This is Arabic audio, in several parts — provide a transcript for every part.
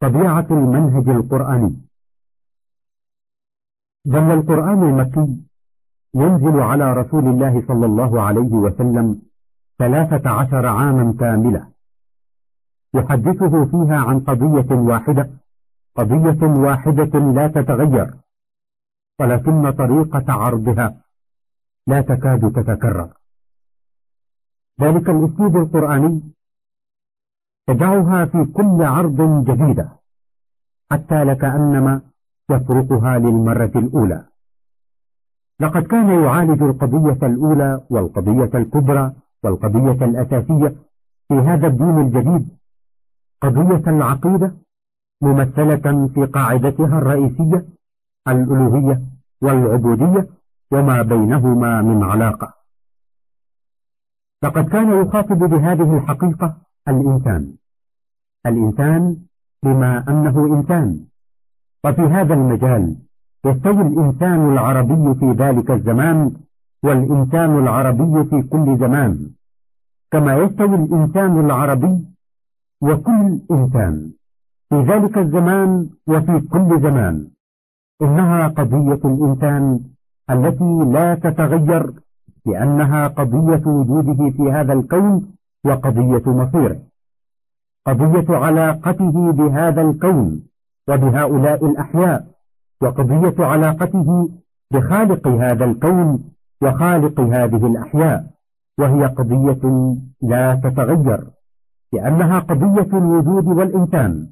طبيعة المنهج القرآني. ظل القرآن المكي ينزل على رسول الله صلى الله عليه وسلم ثلاثة عشر عاما كاملة. يحدثه فيها عن قضية واحدة قضية واحدة لا تتغير ولكن طريقة عرضها لا تكاد تتكرر. ذلك الأسلوب القرآني تدعها في كل عرض جديدة حتى لكأنما يفرقها للمرة الأولى. لقد كان يعالج القضية الأولى والقضية الكبرى والقضية الأساسية في هذا الدين الجديد قضية العقيدة ممثلة في قاعدتها الرئيسية الألوهية والعبودية وما بينهما من علاقة. لقد كان يخاطب بهذه الحقيقة الإنسان. الإنسان بما أنه إنسان. وفي هذا المجال يستوي الإنسان العربي في ذلك الزمان والإنسان العربي في كل زمان. كما يستوي الإنسان العربي وكل إنسان في ذلك الزمان وفي كل زمان. إنها قضية الإنسان التي لا تتغير لأنها قضية وجوده في هذا الكون وقضية مصيره قضية علاقته بهذا الكون وبهؤلاء الأحياء وقضية علاقته بخالق هذا الكون وخالق هذه الأحياء وهي قضية لا تتغير لأنها قضية الوجود والإنسان.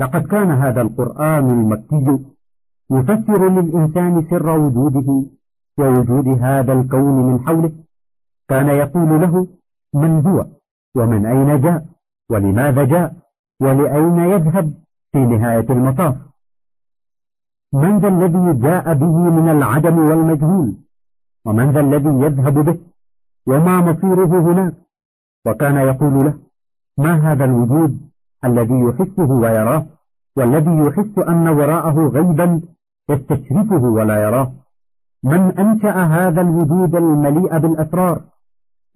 لقد كان هذا القرآن المكي يفسر للإنسان سر وجوده ووجود هذا الكون من حوله. كان يقول له من هو ومن أين جاء ولماذا جاء ولأين يذهب في نهاية المطاف؟ من ذا الذي جاء به من العدم والمجهول؟ ومن ذا الذي يذهب به؟ وما مصيره هناك وكان يقول له ما هذا الوجود الذي يحسه ويراه؟ والذي يحس أن وراءه غيبا يستشرفه ولا يراه؟ من أنشأ هذا الوجود المليء بالأسرار؟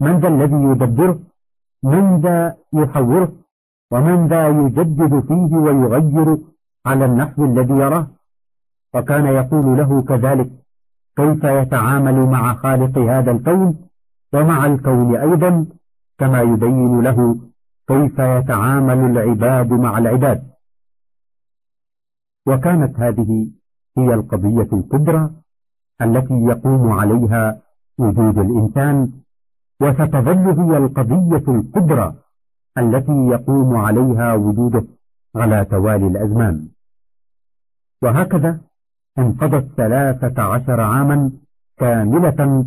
من ذا الذي يدبره من ذا يحوره ومن ذا يجدد فيه ويغير على النحو الذي يراه. وكان يقول له كذلك كيف يتعامل مع خالق هذا الكون ومع الكون أيضا؟ كما يبين له كيف يتعامل العباد مع العباد؟ وكانت هذه هي القضية الكبرى التي يقوم عليها وجود الإنسان وستظل هي القضية الكبرى التي يقوم عليها وجوده على توالي الأزمان. وهكذا انقضت ثلاثة عشر عاما كاملة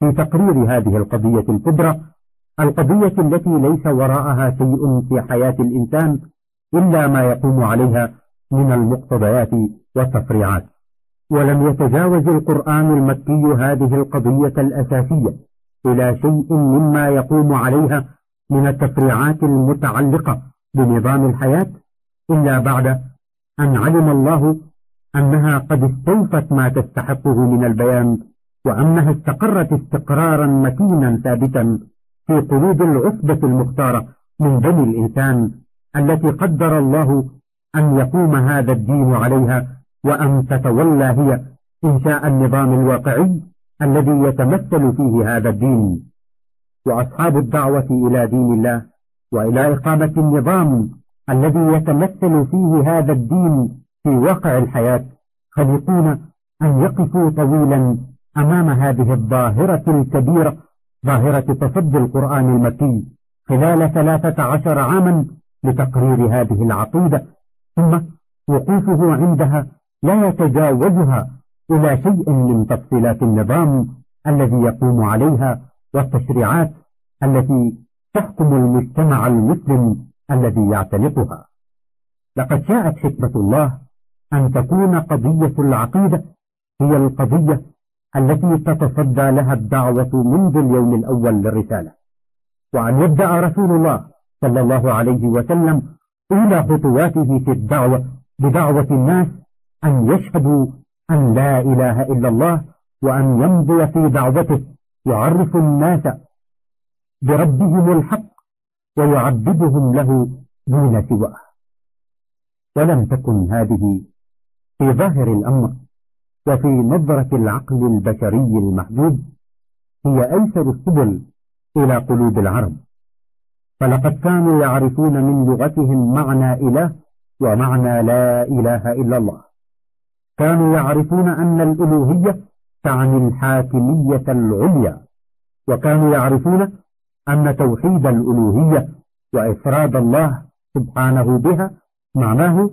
في تقرير هذه القضية الكبرى القضية التي ليس وراءها شيء في حياة الإنسان إلا ما يقوم عليها من المقتضيات والتفريعات. ولم يتجاوز القرآن المكي هذه القضية الأساسية. إلى شيء مما يقوم عليها من التفريعات المتعلقة بنظام الحياة إلا بعد أن علم الله أنها قد استوفت ما تستحقه من البيان وأنها استقرت استقرارا متينا ثابتا في قلوب العصبة المختارة من بني الإنسان التي قدر الله أن يقوم هذا الدين عليها وأن تتولى هي إنشاء النظام الواقعي الذي يتمثل فيه هذا الدين وأصحاب الدعوة إلى دين الله وإلى إقامة النظام الذي يتمثل فيه هذا الدين في واقع الحياة خليقون أن يقفوا طويلا أمام هذه الظاهرة الكبيرة ظاهرة تصدي القرآن المكي خلال ثلاثة عشر عاما لتقرير هذه العقيدة ثم وقوفه عندها لا يتجاوزها إلى شيء من تفصيلات النظام الذي يقوم عليها والتشريعات التي تحكم المجتمع المسلم الذي يعتنقها. لقد شاءت حكمة الله أن تكون قضية العقيدة هي القضية التي تتصدى لها الدعوة منذ اليوم الأول للرسالة. وأن يبدأ رسول الله صلى الله عليه وسلم أولى خطواته في الدعوة بدعوة الناس أن يشهدوا أن لا إله إلا الله وأن يمضي في دعوته يعرف الناس بربهم الحق ويعبدهم له دون سواه. ولم تكن هذه في ظاهر الأمر وفي نظرة العقل البشري المحدود هي أيسر السبل إلى قلوب العرب. فلقد كانوا يعرفون من لغتهم معنى إله ومعنى لا إله إلا الله. كانوا يعرفون أن الألوهية تعني الحاكمية العليا وكانوا يعرفون أن توحيد الألوهية وإفراد الله سبحانه بها معناه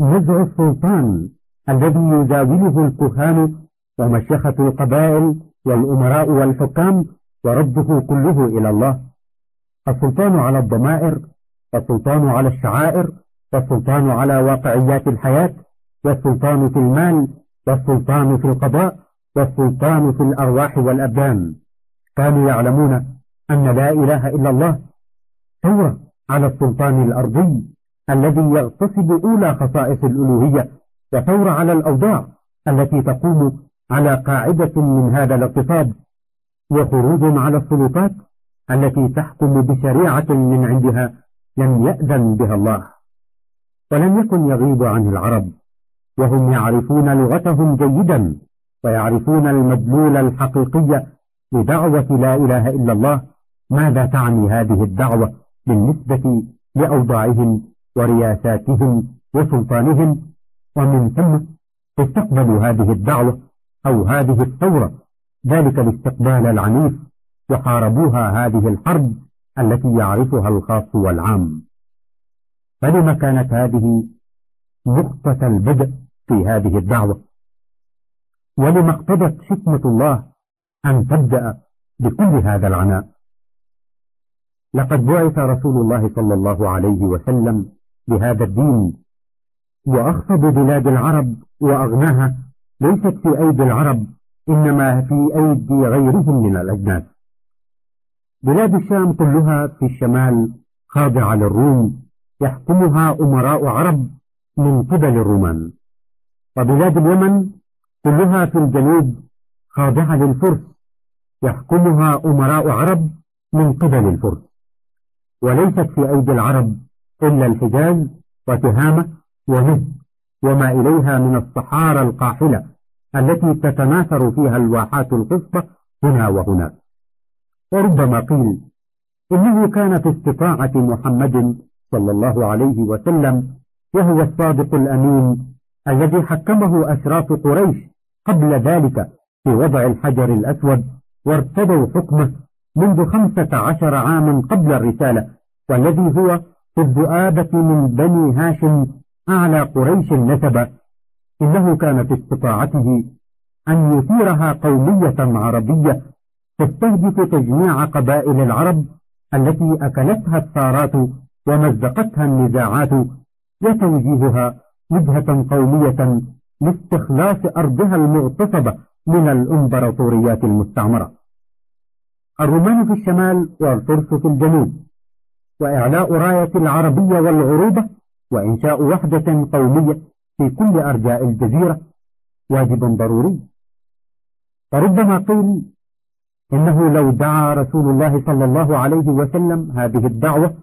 نزع السلطان الذي يزاوله الكهان ومشيخة القبائل والأمراء والحكام ورده كله إلى الله. السلطان على الضمائر والسلطان على الشعائر والسلطان على واقعيات الحياة والسلطان في المال والسلطان في القضاء والسلطان في الأرواح والأبدان. كانوا يعلمون أن لا إله إلا الله ثورة على السلطان الأرضي الذي يغتصب أولى خصائص الألوهية وثورة على الأوضاع التي تقوم على قاعدة من هذا الاقتصاد وخروج على السلطات التي تحكم بشريعة من عندها لم يأذن بها الله. ولم يكن يغيب عن العرب. وهم يعرفون لغتهم جيدا ويعرفون المدلول الحقيقي لدعوة لا إله إلا الله. ماذا تعني هذه الدعوة بالنسبة لأوضاعهم ورياساتهم وسلطانهم؟ ومن ثم استقبلوا هذه الدعوة أو هذه الثورة. ذلك الاستقبال العنيف وحاربوها هذه الحرب التي يعرفها الخاص والعام. فلما كانت هذه نقطة البدء في هذه الدعوة. ولما اقتضت حكمة الله أن تبدأ بكل هذا العناء. لقد بعث رسول الله صلى الله عليه وسلم بهذا الدين وأخفض بلاد العرب وأغناها. ليست في أيدي العرب إنما في أيدي غيرهم من الأجناس. بلاد الشام كلها في الشمال خاضعة للروم يحكمها أمراء عرب من قبل الرومان. وبلاد اليمن كلها في الجنوب خاضعة للفرس يحكمها أمراء عرب من قبل الفرس. وليست في أيدي العرب إلا الحجاز وتهامة ونجد وما إليها من الصحارى القاحلة التي تتناثر فيها الواحات القصة هنا وهناك وربما قيل إنه كان في استطاعة محمد صلى الله عليه وسلم وهو الصادق الأمين الذي حكمه أشراف قريش قبل ذلك في وضع الحجر الأسود وارتضوا حكمه منذ خمسة عشر عاما قبل الرسالة والذي هو في الذؤابة من بني هاشم أعلى قريش نسبا إنه كان في استطاعته أن يثيرها قومية عربية تستهدف تجميع قبائل العرب التي أكلتها الثارات ومزقتها النزاعات وتوجيهها وجهة قومية لاستخلاص أرضها المغتصبة من الإمبراطوريات المستعمرة. الرومان في الشمال والفرس في الجنوب وإعلاء راية العربية والعروبة وإنشاء وحدة قومية في كل أرجاء الجزيرة. واجب ضروري. فربما قيل إنه لو دعا رسول الله صلى الله عليه وسلم هذه الدعوة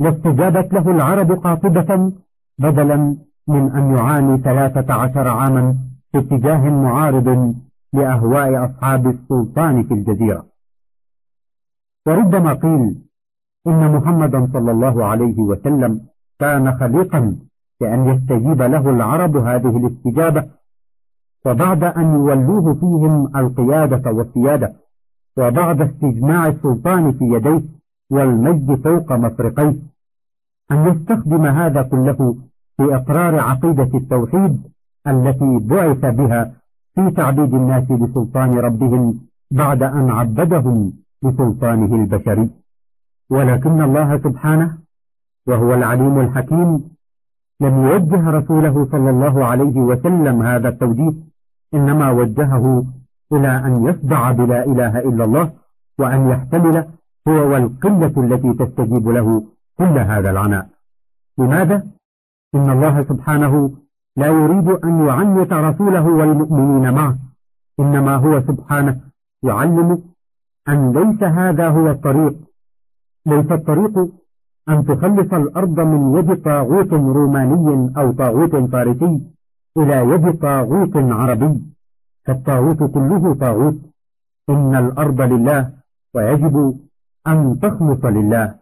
لاستجابت له العرب قاطبة بدلا من أن يعاني ثلاثة عشر عاما في اتجاه معارض لأهواء أصحاب السلطان في الجزيرة. وربما قيل إن محمدا صلى الله عليه وسلم كان خليقا بأن يستجيب له العرب هذه الاستجابة وبعد أن يولوه فيهم القيادة والسيادة وبعد استجماع السلطان في يديه والمجد فوق مفرقيه أن يستخدم هذا كله في إقرار عقيدة التوحيد التي بعث بها في تعبيد الناس لسلطان ربهم بعد أن عبدهم بسلطانه البشري ولكن الله سبحانه وهو العليم الحكيم لم يوجه رسوله صلى الله عليه وسلم هذا التوجيه إنما وجهه إلى أن يصدع بلا إله إلا الله وأن يحتمل هو والقلة التي تستجيب له كل هذا العناء لماذا؟ إن الله سبحانه لا يريد أن يعنت رسوله والمؤمنين معه إنما هو سبحانه يعلم أن ليس هذا هو الطريق. ليس الطريق أن تخلص الأرض من يد طاغوت روماني أو طاغوت فارسي إلى يد طاغوت عربي فالطاغوت كله طاغوت. إن الأرض لله ويجب أن تخلص لله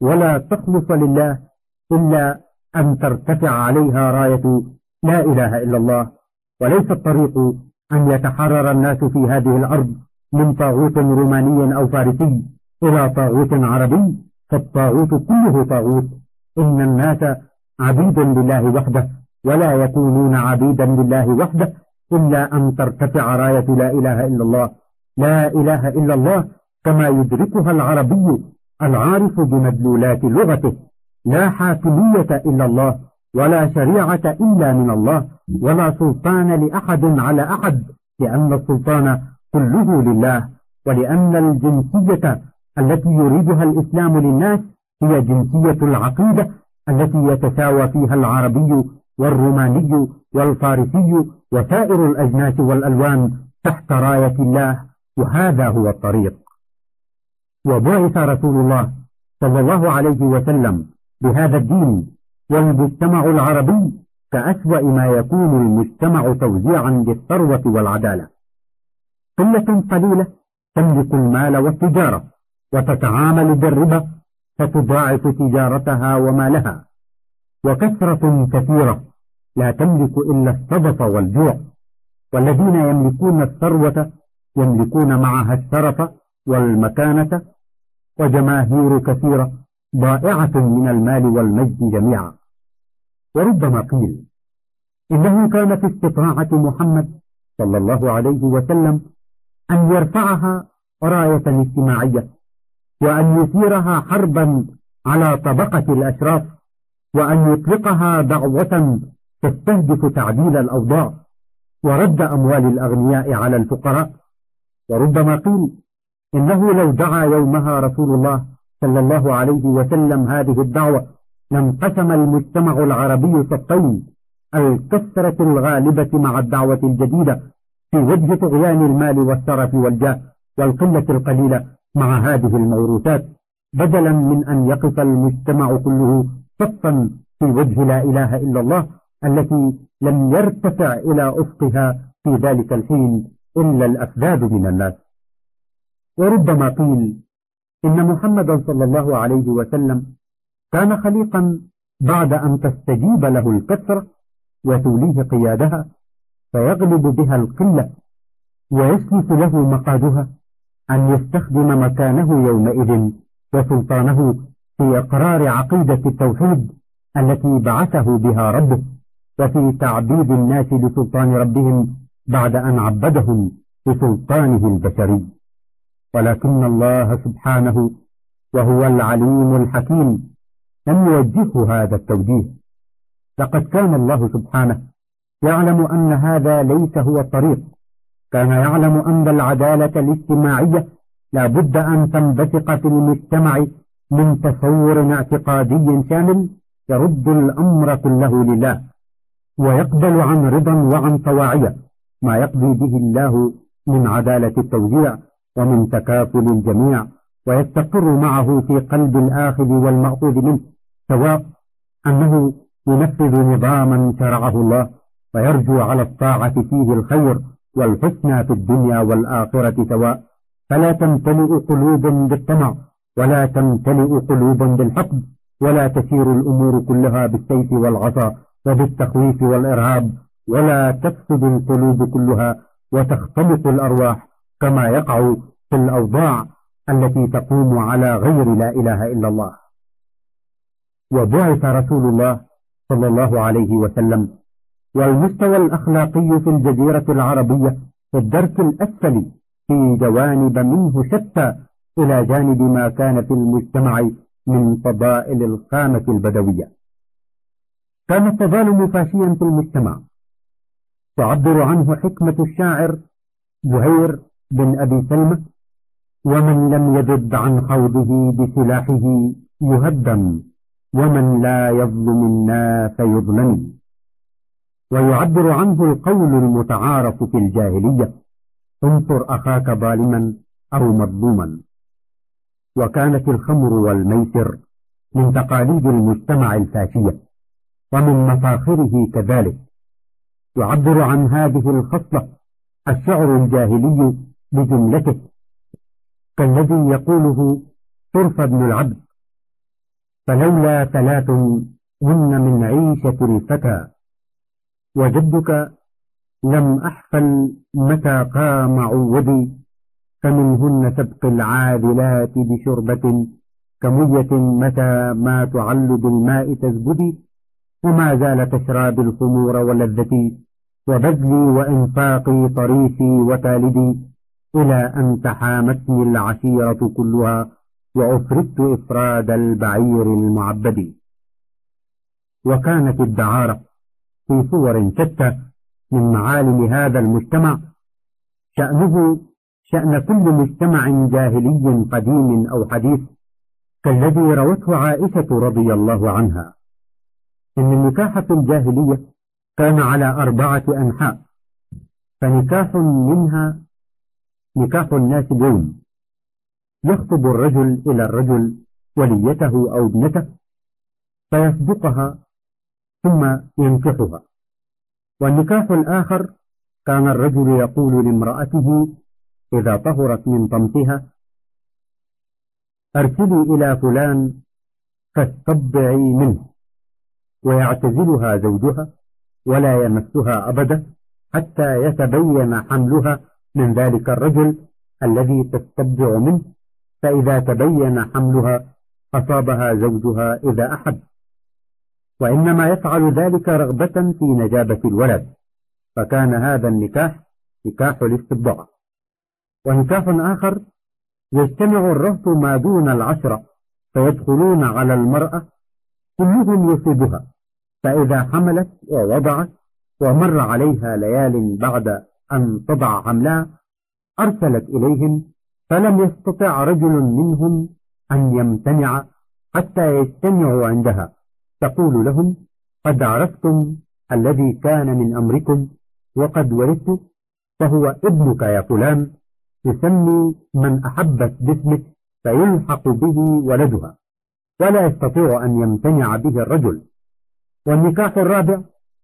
ولا تخلص لله إلا أن ترتفع عليها راية لا إله إلا الله وليس الطريق أن يتحرر الناس في هذه الأرض من طاغوت روماني أو فارسي إلى طاغوت عربي فالطاغوت كله طاغوت. إن الناس عبيد لله وحده ولا يكونون عبيدا لله وحده إلا أن ترتفع راية لا إله إلا الله. لا إله إلا الله كما يدركها العربي العارف بمدلولات لغته. لا حاكمية إلا الله ولا شريعة إلا من الله ولا سلطان لأحد على أحد لأن السلطان كله لله ولأن الجنسية التي يريدها الإسلام للناس هي جنسية العقيدة التي يتساوى فيها العربي والروماني والفارسي وسائر الأجناس والألوان تحت راية الله وهذا هو الطريق. وبعث رسول الله صلى الله عليه وسلم بهذا الدين والمجتمع العربي كأسوأ ما يكون المجتمع توزيعا للثروة والعدالة. قلة قليلة تملك المال والتجارة وتتعامل بالربا فتضاعف تجارتها ومالها. وكثرة كثيرة لا تملك إلا الصدف والجوع. والذين يملكون الثروة يملكون معها الشرف والمكانة. وجماهير كثيرة ضائعة من المال والمجد جميعا. وربما قيل إنه كان في استطاعة محمد صلى الله عليه وسلم أن يرفعها راية اجتماعية وأن يثيرها حربا على طبقة الأشراف وأن يطلقها دعوة تستهدف تعديل الأوضاع ورد أموال الأغنياء على الفقراء. وربما قيل إنه لو دعا يومها رسول الله صلى الله عليه وسلم هذه الدعوة لانقسم المجتمع العربي صفين الكثرة الغالبة مع الدعوة الجديدة في وجه طغيان المال والشرف والجاه والقلة القليلة مع هذه الموروثات بدلا من أن يقف المجتمع كله صفا في وجه لا إله إلا الله التي لم يرتفع إلى أفقها في ذلك الحين إلا الأفذاذ من الناس. وربما قيل إن محمدا صلى الله عليه وسلم كان خليقا بعد أن تستجيب له الكثرة وتوليه قيادها فيغلب بها القلة ويسلف له مقادها أن يستخدم مكانه يومئذ وسلطانه في إقرار عقيدة التوحيد التي بعثه بها ربه وفي تعبيد الناس لسلطان ربهم بعد أن عبدهم بسلطانه البشري. ولكن الله سبحانه وهو العليم الحكيم لم يوجهه هذا التوجيه. لقد كان الله سبحانه يعلم أن هذا ليس هو الطريق. كان يعلم أن العدالة الاجتماعية لا بد أن تنبثق في المجتمع من تصور اعتقادي شامل يرد الأمر كله لله ويقبل عن رضا وعن طواعية ما يقضي به الله من عدالة التوزيع ومن تكافل الجميع ويستقر معه في قلب الآخذ والمأخوذ منه سواء أنه ينفذ نظاما شرعه الله ويرجو على الطاعة فيه الخير والحسنى في الدنيا والآخرة سواء. فلا تمتلئ قلوب بالطمع ولا تمتلئ قلوب بالحقد ولا تسير الأمور كلها بالسيف والعصا وبالتخويف والإرهاب ولا تفسد القلوب كلها وتختلط الأرواح كما يقع في الأوضاع التي تقوم على غير لا إله إلا الله. وبعث رسول الله صلى الله عليه وسلم والمستوى الأخلاقي في الجزيرة العربية في الدرك الأسفل في جوانب منه شتى إلى جانب ما كان في المجتمع من فضائل الخامة البدوية. كان التظالم فاشيا في المجتمع. تعبر عنه حكمة الشاعر بهير بن أبي سلمة ومن لم يجد عن خوضه بسلاحه يهدم ومن لا يظلم الناس يظلم. ويعبر عنه القول المتعارف في الجاهلية انصر أخاك ظالما أو مظلوما. وكانت الخمر والميسر من تقاليد المجتمع الفاشية ومن مفاخره كذلك. يعبر عن هذه الخصلة الشعر الجاهلي بجملته كالذي يقوله طرف بن العبد فلولا ثلاث هن من عيشة الفتى وجدك لم أحفل متى قام عودي فمنهن سبق العادلات بشربة كمية متى ما تعل بالماء تزبدي وما زال تشرى بالخمور ولذتي وبذلي وإنفاقي طريفي وتالدي. إلى أن تحامتني العشيرة كلها وأفردت إفراد البعير المعبد. وكانت الدعارة في صور شتى من معالم هذا المجتمع. شأنه شأن كل مجتمع جاهلي قديم أو حديث كالذي روته عائشة رضي الله عنها. إن النكاح في الجاهلية كان على أربعة أنحاء فنكاح منها نكاح الناس اليوم يخطب الرجل إلى الرجل وليته أو ابنته فيصدقها ثم ينكحها. والنكاح الآخر كان الرجل يقول لامرأته إذا طهرت من طمثها أرسلي إلى فلان فاستبعي منه. ويعتزلها زوجها ولا يمسها أبدا حتى يتبين حملها من ذلك الرجل الذي تستبدع منه فإذا تبين حملها أصابها زوجها إذا أحب. وإنما يفعل ذلك رغبة في نجابة الولد فكان هذا النكاح نكاح الاستبضاع ونكاح آخر يجتمع الرهط ما دون العشرة فيدخلون على المرأة كلهم يصيبها فإذا حملت ووضعت ومر عليها ليال بعد أن تضع حملها أرسلت إليهم فلم يستطع رجل منهم أن يمتنع حتى يجتمعوا عندها. تقول لهم قد عرفتم الذي كان من أمركم وقد ورثت فهو ابنك يا فلان تسمي من أحبت باسمك فيلحق به ولدها ولا يستطيع أن يمتنع به الرجل. والنكاح الرابع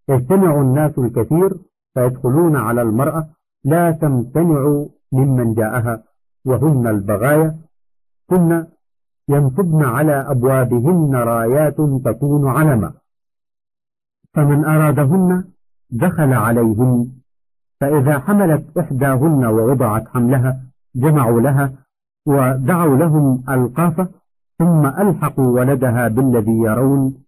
يجتمع الناس الكثير فيدخلون على المرأة لا تمتنع ممن جاءها وهن البغايا. كن ينصبن على أبوابهن رايات تكون علما. فمن أرادهن دخل عليهن فإذا حملت إحداهن ووضعت حملها جمعوا لها ودعوا لهم ألقافة ثم ألحقوا ولدها بالذي يرون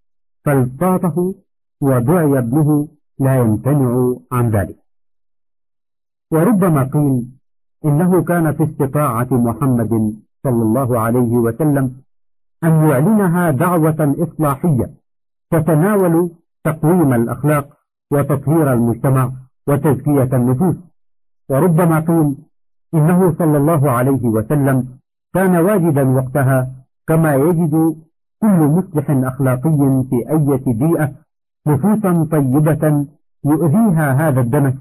فالتاطه ودعي ابنه لا يمتنع عن ذلك. وربما قيل إنه كان في استطاعة محمد صلى الله عليه وسلم أن يعلنها دعوة إصلاحية تتناول تقويم الأخلاق وتطهير المجتمع وتزكية النفوس. وربما قيل إنه صلى الله عليه وسلم كان واجدا وقتها كما يجد كل مصلح أخلاقي في أي بيئة نفوسا طيبة يؤذيها هذا الدنس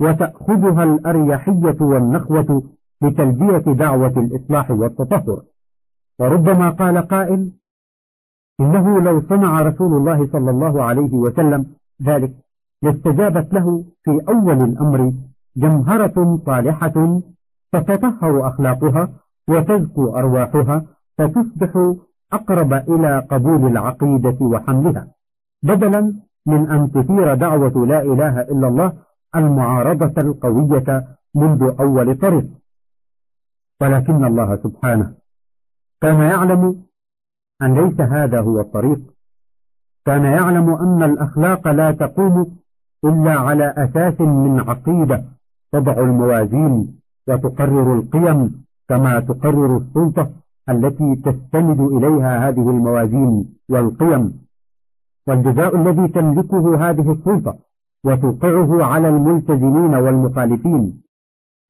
وتأخذها الأريحية والنخوة لتلبية دعوة الإصلاح والتطهر. وربما قال قائل إنه لو صنع رسول الله صلى الله عليه وسلم ذلك لاستجابت له في أول الأمر جمهرة صالحة فتطهر أخلاقها وتزكو أرواحها فتصبح أقرب إلى قبول العقيدة وحملها. بدلا من أن تثير دعوة لا إله إلا الله المعارضة القوية منذ أول طريق. ولكن الله سبحانه كان يعلم أن ليس هذا هو الطريق. كان يعلم أن الأخلاق لا تقوم إلا على أساس من عقيدة تضع الموازين وتقرر القيم كما تقرر السلطة التي تستند إليها هذه الموازين والقيم. والجزاء الذي تملكه هذه السلطة وتوقعه على الملتزمين والمخالفين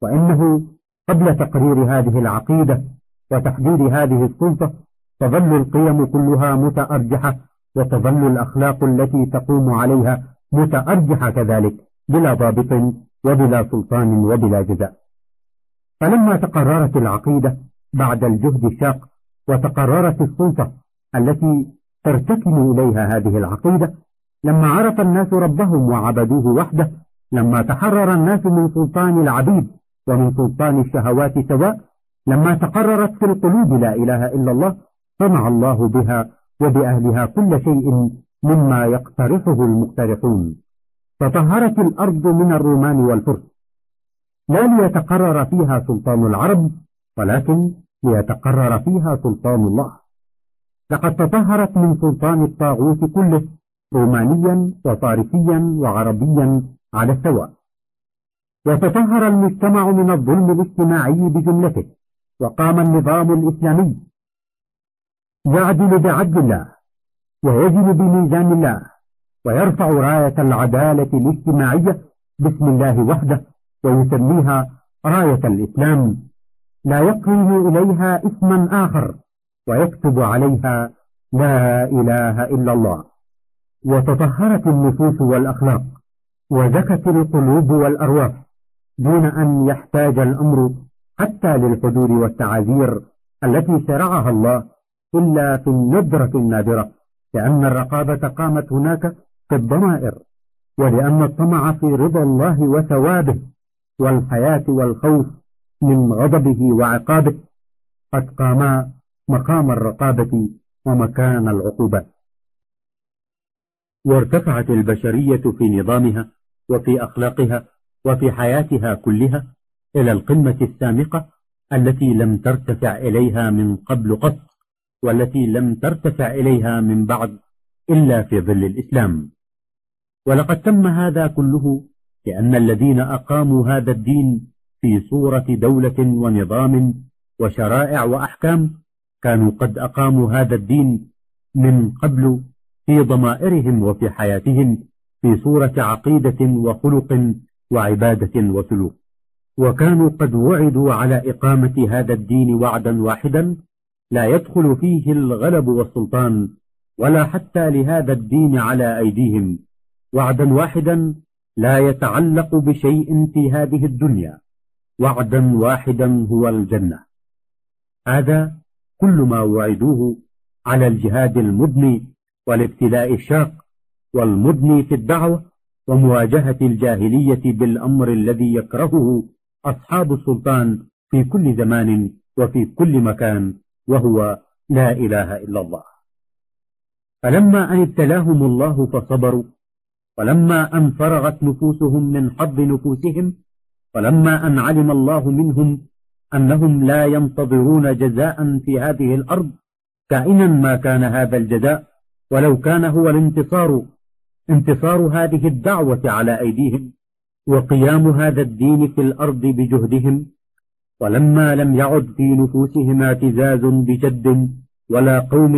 وإنه قبل تقرير هذه العقيدة وتحديد هذه السلطة تظل القيم كلها متأرجحة وتظل الأخلاق التي تقوم عليها متأرجحة كذلك بلا ضابط وبلا سلطان وبلا جزاء. فلما تقررت العقيدة بعد الجهد الشاق وتقررت السلطة التي ترتكن إليها هذه العقيدة. لما عرف الناس ربهم وعبدوه وحده لما تحرر الناس من سلطان العبيد ومن سلطان الشهوات سواء لما تقررت في القلوب لا إله إلا الله صنع الله بها وبأهلها كل شيء مما يقترحه المقترحون. فطهرت الأرض من الرومان والفرس. لا ليتقرر فيها سلطان العرب ولكن ليتقرر فيها سلطان الله. لقد تطهرت من سلطان الطاغوت كله رومانيا وفارسيا وعربيا على السواء. وتطهر المجتمع من الظلم الاجتماعي بجملته وقام النظام الإسلامي. يعدل بعدل الله ويجل بميزان الله ويرفع راية العدالة الاجتماعية باسم الله وحده ويسميها راية الإسلام. لا يقرن إليها اسما آخر. ويكتب عليها لا إله إلا الله. وتطهرت النفوس والأخلاق وزكت القلوب والأرواح دون أن يحتاج الأمر حتى للحدود والتعاذير التي شرعها الله إلا في الندرة النادرة لأن الرقابة قامت هناك في الضمائر ولأن الطمع في رضا الله وثوابه والحياة والخوف من غضبه وعقابه قد قاما مقام الرقابة ومكان العقوبة. وارتفعت البشرية في نظامها وفي أخلاقها وفي حياتها كلها إلى القمة السامقة التي لم ترتفع إليها من قبل قط والتي لم ترتفع إليها من بعد إلا في ظل الإسلام. ولقد تم هذا كله لأن الذين أقاموا هذا الدين في صورة دولة ونظام وشرائع وأحكام كانوا قد أقاموا هذا الدين من قبل في ضمائرهم وفي حياتهم في صورة عقيدة وخلق وعبادة وسلوك. وكانوا قد وعدوا على إقامة هذا الدين وعدا واحدا لا يدخل فيه الغلب والسلطان ولا حتى لهذا الدين على أيديهم. وعدا واحدا لا يتعلق بشيء في هذه الدنيا. وعدا واحدا هو الجنة. هذا كل ما وعدوه على الجهاد المبني والابتلاء الشاق والمبني في الدعوة ومواجهة الجاهلية بالأمر الذي يكرهه أصحاب السلطان في كل زمان وفي كل مكان وهو لا إله إلا الله. فلما أن ابتلاهم الله فصبروا ولما أن فرغت نفوسهم من حظ نفوسهم ولما أن علم الله منهم أنهم لا ينتظرون جزاء في هذه الأرض كائنا ما كان هذا الجزاء ولو كان هو الانتصار. انتصار هذه الدعوة على أيديهم وقيام هذا الدين في الأرض بجهدهم. ولما لم يعد في نفوسهم اعتزاز بجد ولا قوم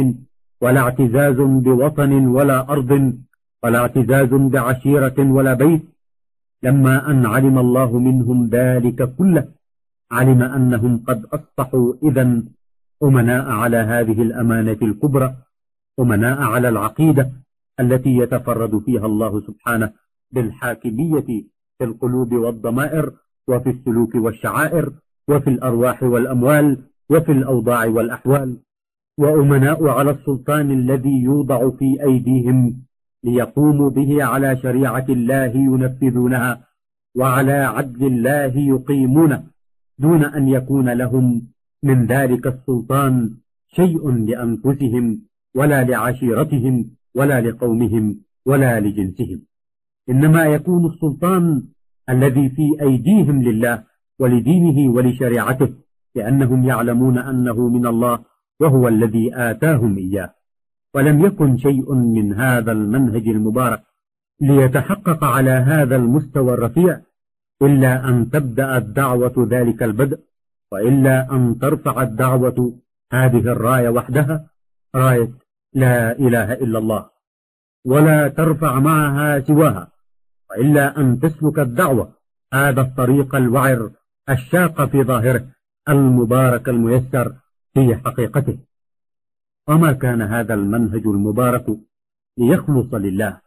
ولا اعتزاز بوطن ولا أرض ولا اعتزاز بعشيرة ولا بيت لما أن علم الله منهم ذلك كله علم أنهم قد أصبحوا إذا أمناء على هذه الأمانة الكبرى أمناء على العقيدة التي يتفرد فيها الله سبحانه بالحاكمية في القلوب والضمائر وفي السلوك والشعائر وفي الأرواح والأموال وفي الأوضاع والأحوال. وأمناء على السلطان الذي يوضع في أيديهم ليقوموا به على شريعة الله ينفذونها وعلى عدل الله يقيمونه. دون أن يكون لهم من ذلك السلطان شيء لأنفسهم ولا لعشيرتهم ولا لقومهم ولا لجنسهم. إنما يكون السلطان الذي في أيديهم لله ولدينه ولشريعته لأنهم يعلمون أنه من الله وهو الذي آتاهم إياه. ولم يكن شيء من هذا المنهج المبارك ليتحقق على هذا المستوى الرفيع إلا أن تبدأ الدعوة ذلك البدء وإلا أن ترفع الدعوة هذه الراية وحدها راية لا إله إلا الله ولا ترفع معها سواها وإلا أن تسلك الدعوة هذا الطريق الوعر الشاق في ظاهره المبارك الميسر في حقيقته. وما كان هذا المنهج المبارك ليخلص لله؟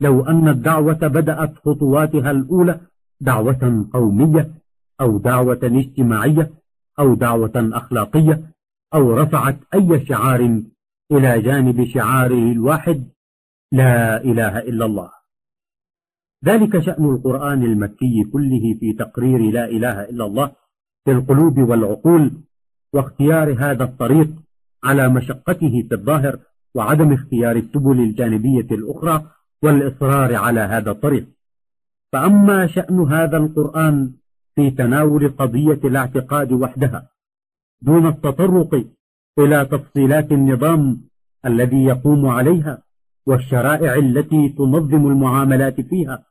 لو أن الدعوة بدأت خطواتها الأولى دعوة قومية أو دعوة اجتماعية أو دعوة أخلاقية أو رفعت أي شعار إلى جانب شعاره الواحد لا إله إلا الله. ذلك شأن القرآن المكي كله في تقرير لا إله إلا الله في القلوب والعقول واختيار هذا الطريق على مشقته في الظاهر وعدم اختيار السبل الجانبية الأخرى والإصرار على هذا الطريق. فأما شأن هذا القرآن في تناول قضية الاعتقاد وحدها دون التطرق إلى تفصيلات النظام الذي يقوم عليها والشرائع التي تنظم المعاملات فيها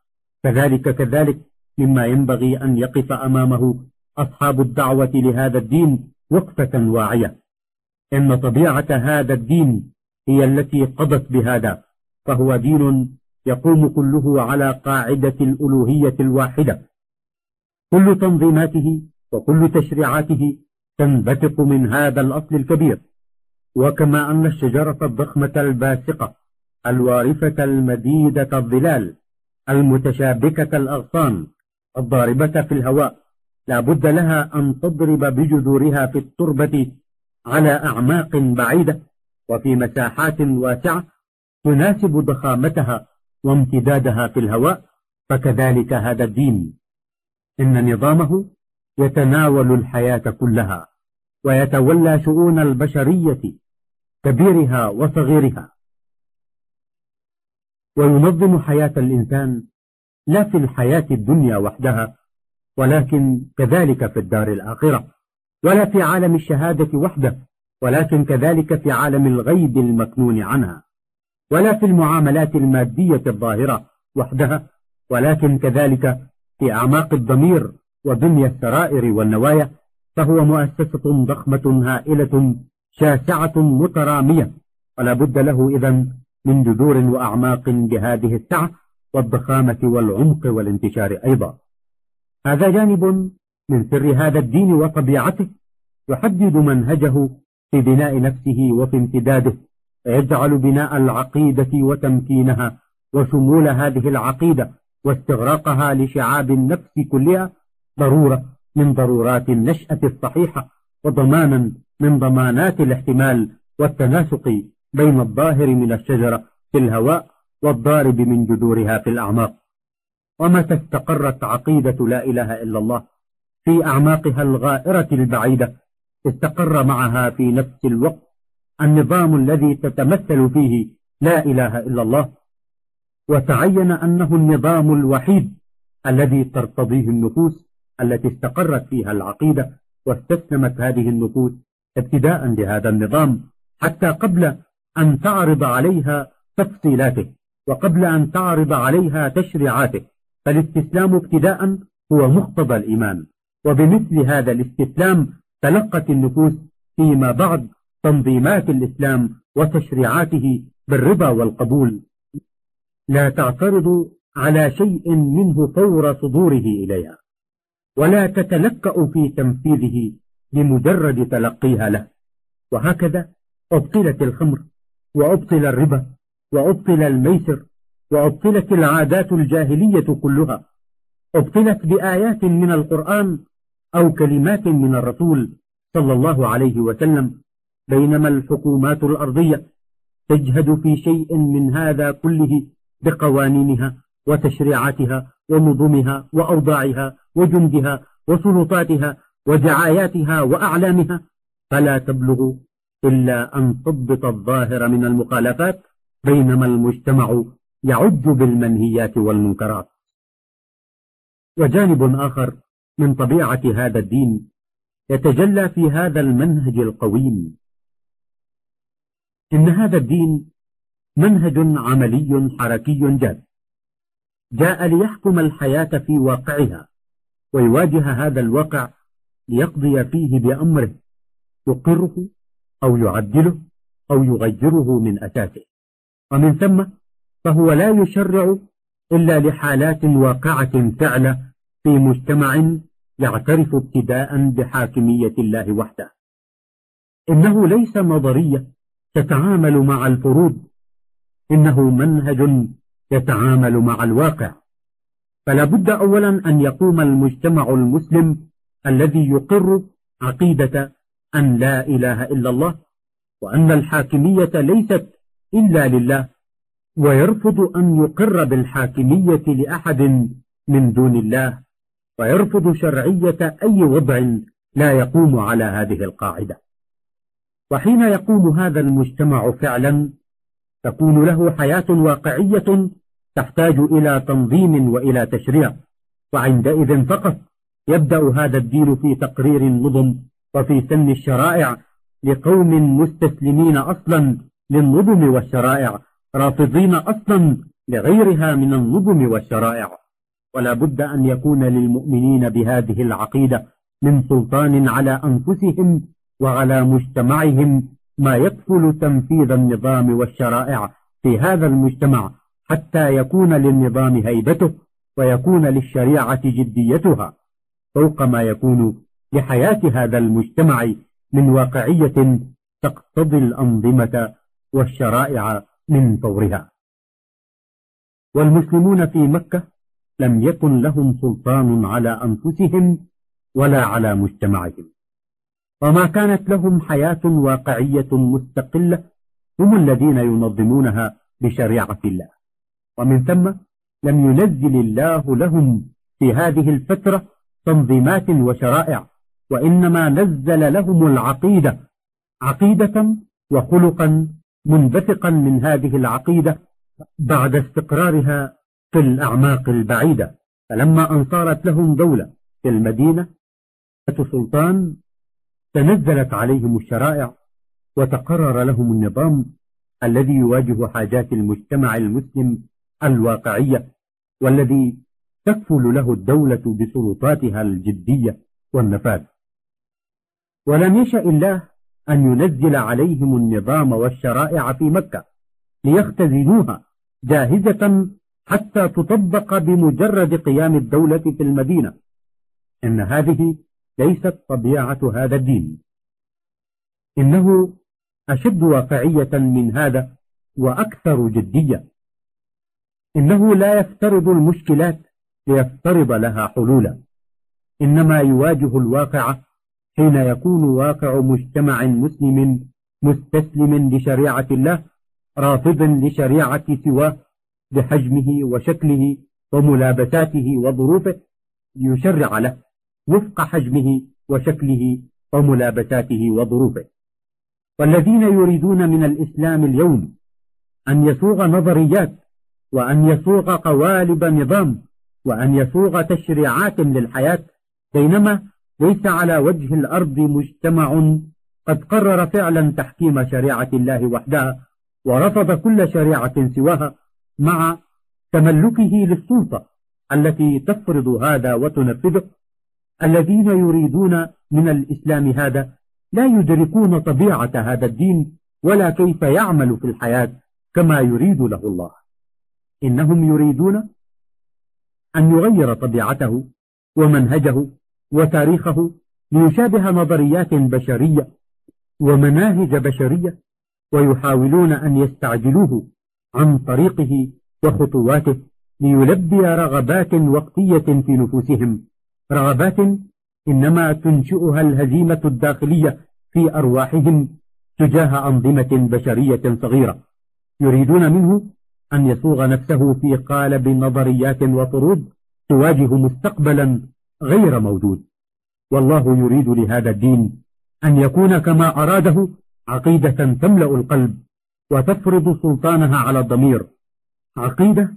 فذلك كذلك مما ينبغي أن يقف أمامه أصحاب الدعوة لهذا الدين وقفة واعية. إن طبيعة هذا الدين هي التي قضت بهذا فهو دين يقوم كله على قاعدة الألوهية الواحدة. كل تنظيماته وكل تشريعاته تنبثق من هذا الأصل الكبير. وكما أن الشجرة الضخمة الباسقة الوارفة المديدة الظلال المتشابكة الأغصان الضاربة في الهواء لا بد لها أن تضرب بجذورها في التربة على أعماق بعيدة. وفي مساحات واسعة تناسب ضخامتها وامتدادها في الهواء فكذلك هذا الدين. إن نظامه يتناول الحياة كلها ويتولى شؤون البشرية كبيرها وصغيرها. وينظم حياة الإنسان لا في الحياة الدنيا وحدها ولكن كذلك في الدار الآخرة ولا في عالم الشهادة وحده ولكن كذلك في عالم الغيب المكنون عنها. ولا في المعاملات المادية الظاهرة وحدها ولكن كذلك في أعماق الضمير وبني السرائر والنوايا فهو مؤسسة ضخمة هائلة شاسعة مترامية ولا بد له إذا من جذور وأعماق بهذه السعة والضخامة والعمق والانتشار أيضا. هذا جانب من سر هذا الدين وطبيعته يحدد منهجه في بناء نفسه وفي امتداده. يجعل بناء العقيدة وتمكينها وشمول هذه العقيدة واستغراقها لشعاب النفس كلها ضرورة من ضرورات النشأة الصحيحة وضمانا من ضمانات الاحتمال والتناسق بين الظاهر من الشجرة في الهواء والضارب من جذورها في الأعماق. ومتى استقرت عقيدة لا إله إلا الله في أعماقها الغائرة البعيدة استقر معها في نفس الوقت النظام الذي تتمثل فيه لا إله إلا الله وتعين أنه النظام الوحيد الذي ترتضيه النفوس التي استقرت فيها العقيدة واستسلمت هذه النفوس ابتداء لهذا النظام حتى قبل أن تعرض عليها تفصيلاته وقبل أن تعرض عليها تشريعاته. فالاستسلام ابتداء هو مقتضى الإيمان وبمثل هذا الاستسلام تلقت النفوس فيما بعد تنظيمات الإسلام وتشريعاته بالرضا والقبول. لا تعترض على شيء منه فور صدوره إليها ولا تتلكأ في تنفيذه لمجرد تلقيها له. وهكذا أبطلت الخمر وأبطل الربا وأبطل الميسر وأبطلت العادات الجاهلية كلها. أبطلت بآيات من القرآن أو كلمات من الرسول صلى الله عليه وسلم. بينما الحكومات الأرضية تجهد في شيء من هذا كله بقوانينها وتشريعاتها ونظمها وأوضاعها وجندها وسلطاتها ودعاياتها وأعلامها فلا تبلغ إلا أن تضبط الظاهر من المخالفات بينما المجتمع يعج بالمنهيات والمنكرات. وجانب آخر من طبيعة هذا الدين يتجلى في هذا المنهج القويم إن هذا الدين منهج عملي حركي جاد. جاء ليحكم الحياة في واقعها ويواجه هذا الواقع ليقضي فيه بأمره يقره أو يعدله أو يغيره من أساسه. ومن ثم فهو لا يشرع إلا لحالات واقعة فعلة في مجتمع يعترف ابتداء بحاكمية الله وحده. إنه ليس نظرية تتعامل مع الفروض. إنه منهج يتعامل مع الواقع. فلا بد أولا أن يقوم المجتمع المسلم الذي يقر عقيدة أن لا إله إلا الله وأن الحاكمية ليست إلا لله ويرفض أن يقر بالحاكمية لأحد من دون الله ويرفض شرعية أي وضع لا يقوم على هذه القاعدة. وحين يقوم هذا المجتمع فعلا تكون له حياة واقعية تحتاج إلى تنظيم وإلى تشريع. وعندئذ فقط يبدأ هذا الدين في تقرير النظم وفي سن الشرائع لقوم مستسلمين أصلا للنظم والشرائع رافضين أصلا لغيرها من النظم والشرائع. ولا بد أن يكون للمؤمنين بهذه العقيدة من سلطان على أنفسهم وعلى مجتمعهم ما يكفل تنفيذ النظام والشرائع في هذا المجتمع حتى يكون للنظام هيبته ويكون للشريعة جديتها فوق ما يكون لحياة هذا المجتمع من واقعية تقتضي الأنظمة والشرائع من طورها والمسلمون في مكة لم يكن لهم سلطان على أنفسهم ولا على مجتمعهم. وما كانت لهم حياة واقعية مستقلة هم الذين ينظمونها بشريعة الله. ومن ثم لم ينزل الله لهم في هذه الفترة تنظيمات وشرائع وإنما نزل لهم العقيدة عقيدة وخلقا منبثقا من هذه العقيدة بعد استقرارها في الأعماق البعيدة. فلما أن صارت لهم دولة في المدينة سلطان تنزلت عليهم الشرائع وتقرر لهم النظام الذي يواجه حاجات المجتمع المسلم الواقعية والذي تكفل له الدولة بسلطاتها الجدية والنفاذ. ولم يشأ الله أن ينزل عليهم النظام والشرائع في مكة ليختزنوها جاهزة حتى تطبق بمجرد قيام الدولة في المدينة. إن هذه ليست طبيعة هذا الدين. إنه أشد واقعية من هذا وأكثر جدية. إنه لا يفترض المشكلات ليفترض لها حلولا. إنما يواجه الواقع حين يكون واقع مجتمع مسلم مستسلم لشريعة الله رافض لشريعة سواه بحجمه وشكله وملابساته وظروفه ليشرع له. وفق حجمه وشكله وملابساته وظروفه. والذين يريدون من الإسلام اليوم أن يسوغ نظريات وأن يسوغ قوالب نظام وأن يسوغ تشريعات للحياة بينما ليس على وجه الأرض مجتمع قد قرر فعلا تحكيم شريعة الله وحدها ورفض كل شريعة سواها مع تملكه للسلطة التي تفرض هذا وتنفذه. الذين يريدون من الإسلام هذا لا يدركون طبيعة هذا الدين ولا كيف يعمل في الحياة كما يريد له الله. إنهم يريدون أن يغير طبيعته ومنهجه وتاريخه ليشابه نظريات بشرية ومناهج بشرية ويحاولون أن يستعجلوه عن طريقه وخطواته ليلبي رغبات وقتية في نفوسهم. رغبات إنما تنشئها الهزيمة الداخلية في أرواحهم تجاه أنظمة بشرية صغيرة. يريدون منه أن يصوغ نفسه في قالب نظريات وفروض تواجه مستقبلا غير موجود. والله يريد لهذا الدين أن يكون كما أراده عقيدة تملأ القلب وتفرض سلطانها على الضمير. عقيدة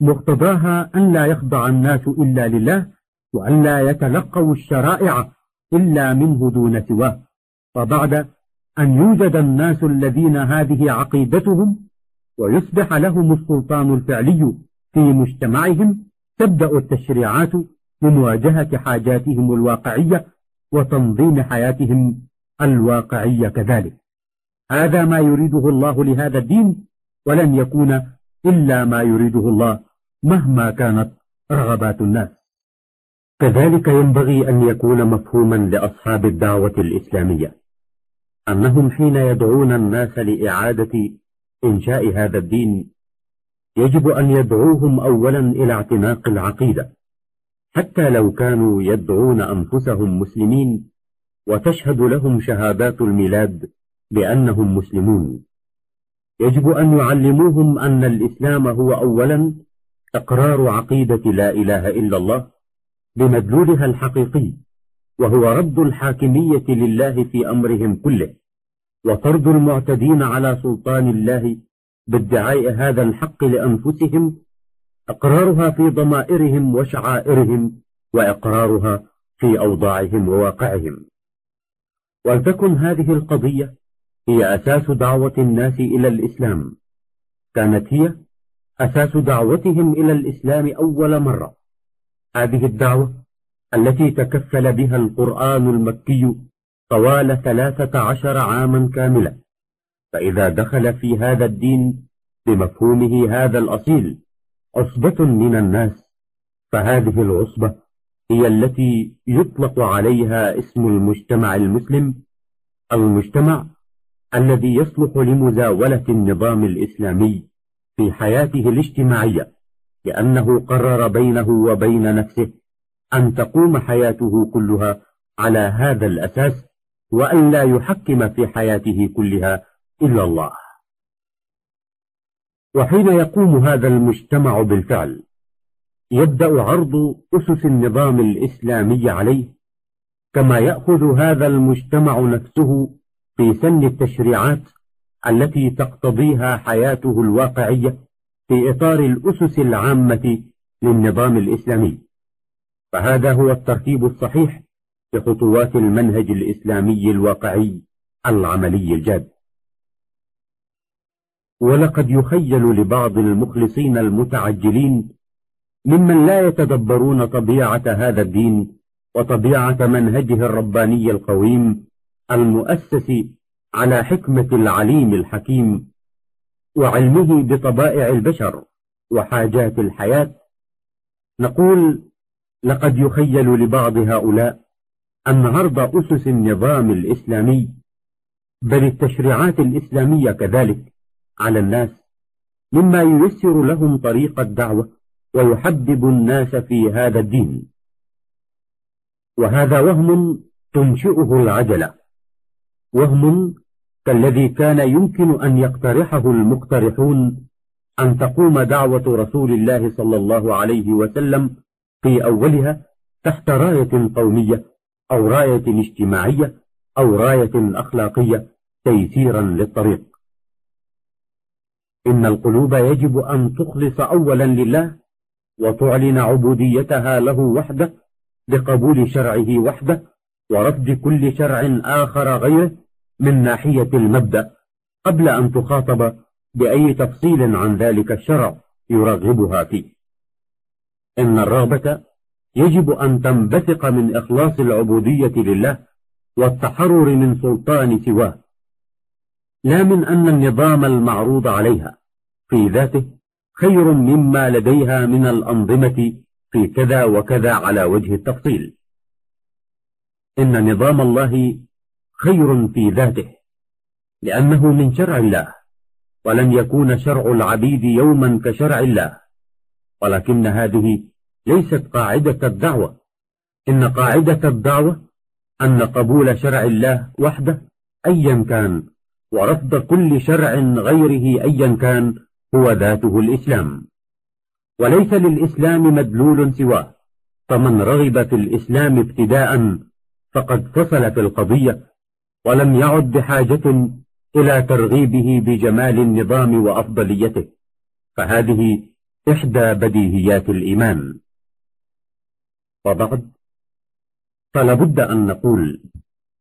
مقتضاها أن لا يخضع الناس إلا لله وأن لا يتلقوا الشرائع إلا منه دون سواه. وبعد أن يوجد الناس الذين هذه عقيدتهم ويصبح لهم السلطان الفعلي في مجتمعهم تبدأ التشريعات لمواجهة حاجاتهم الواقعية وتنظيم حياتهم الواقعية كذلك. هذا ما يريده الله لهذا الدين ولن يكون إلا ما يريده الله مهما كانت رغبات الناس. كذلك ينبغي أن يكون مفهوما لأصحاب الدعوة الإسلامية أنهم حين يدعون الناس لإعادة إنشاء هذا الدين يجب أن يدعوهم أولا إلى اعتناق العقيدة حتى لو كانوا يدعون أنفسهم مسلمين وتشهد لهم شهادات الميلاد بأنهم مسلمون. يجب أن يعلموهم أن الإسلام هو أولا إقرار عقيدة لا إله إلا الله بمدلولها الحقيقي وهو رد الحاكمية لله في أمرهم كله وطرد المعتدين على سلطان الله بادعاء هذا الحق لأنفسهم إقرارها في ضمائرهم وشعائرهم وإقرارها في أوضاعهم وواقعهم. ولتكن هذه القضية هي أساس دعوة الناس إلى الإسلام كانت هي أساس دعوتهم إلى الإسلام أول مرة. هذه الدعوة التي تكفل بها القرآن المكي طوال ثلاثة عشر عاما كاملة فإذا دخل في هذا الدين بمفهومه هذا الأصيل عصبة من الناس فهذه العصبة هي التي يطلق عليها اسم المجتمع المسلم. المجتمع الذي يصلح لمزاولة النظام الإسلامي في حياته الاجتماعية. لأنه قرر بينه وبين نفسه أن تقوم حياته كلها على هذا الأساس وأن لا يحكم في حياته كلها إلا الله. وحين يقوم هذا المجتمع بالفعل يبدأ عرض أسس النظام الإسلامي عليه كما يأخذ هذا المجتمع نفسه في سن التشريعات التي تقتضيها حياته الواقعية في إطار الأسس العامة للنظام الإسلامي. فهذا هو الترتيب الصحيح لخطوات المنهج الإسلامي الواقعي العملي الجاد. ولقد يخيل لبعض المخلصين المتعجلين ممن لا يتدبرون طبيعة هذا الدين وطبيعة منهجه الرباني القويم المؤسس على حكمة العليم الحكيم وعلمه بطبائع البشر وحاجات الحياة. نقول لقد يخيل لبعض هؤلاء أن عرض أسس النظام الإسلامي بل التشريعات الإسلامية كذلك على الناس مما ييسر لهم طريق الدعوة ويحبب الناس في هذا الدين. وهذا وهم تنشئه العجلة وهم كالذي كان يمكن أن يقترحه المقترحون أن تقوم دعوة رسول الله صلى الله عليه وسلم في أولها تحت راية قومية أو راية اجتماعية أو راية أخلاقية تيسيرا للطريق. إن القلوب يجب أن تخلص أولا لله وتعلن عبوديتها له وحده بقبول شرعه وحده ورفض كل شرع آخر غيره من ناحية المبدأ قبل أن تخاطب بأي تفصيل عن ذلك الشرع يرغبها فيه. إن الرغبة يجب أن تنبثق من إخلاص العبودية لله والتحرر من سلطان سواه. لا من أن النظام المعروض عليها في ذاته خير مما لديها من الأنظمة في كذا وكذا على وجه التفصيل. إن نظام الله خير في ذاته لأنه من شرع الله ولن يكون شرع العبيد يوما كشرع الله ولكن هذه ليست قاعدة الدعوة. إن قاعدة الدعوة أن قبول شرع الله وحده أيا كان ورفض كل شرع غيره أيا كان هو ذاته الإسلام. وليس للإسلام مدلول سواه فمن رغب في الإسلام ابتداء فقد فصل في القضية. ولم يعد بحاجة إلى ترغيبه بجمال النظام وأفضليته. فهذه إحدى بديهيات الإيمان. وبعد فلابد أن نقول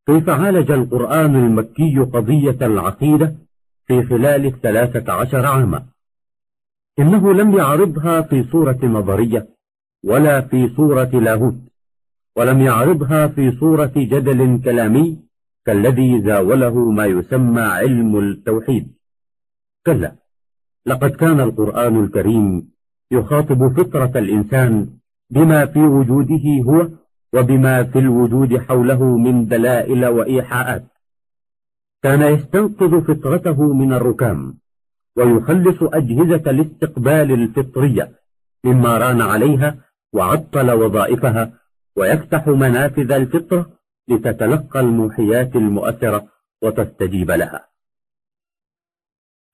كيف عالج القرآن المكي قضية العقيدة في خلال الثلاثة عشر عاما؟ إنه لم يعرضها في صورة نظرية ولا في صورة لاهوت ولم يعرضها في صورة جدل كلامي كالذي زاوله ما يسمى علم التوحيد. كلا لقد كان القرآن الكريم يخاطب فطرة الإنسان بما في وجوده هو وبما في الوجود حوله من دلائل وإيحاءات. كان يستنقذ فطرته من الركام ويخلص أجهزة الاستقبال الفطرية مما ران عليها وعطل وظائفها ويفتح منافذ الفطرة لتتلقى الموحيات المؤثرة وتستجيب لها.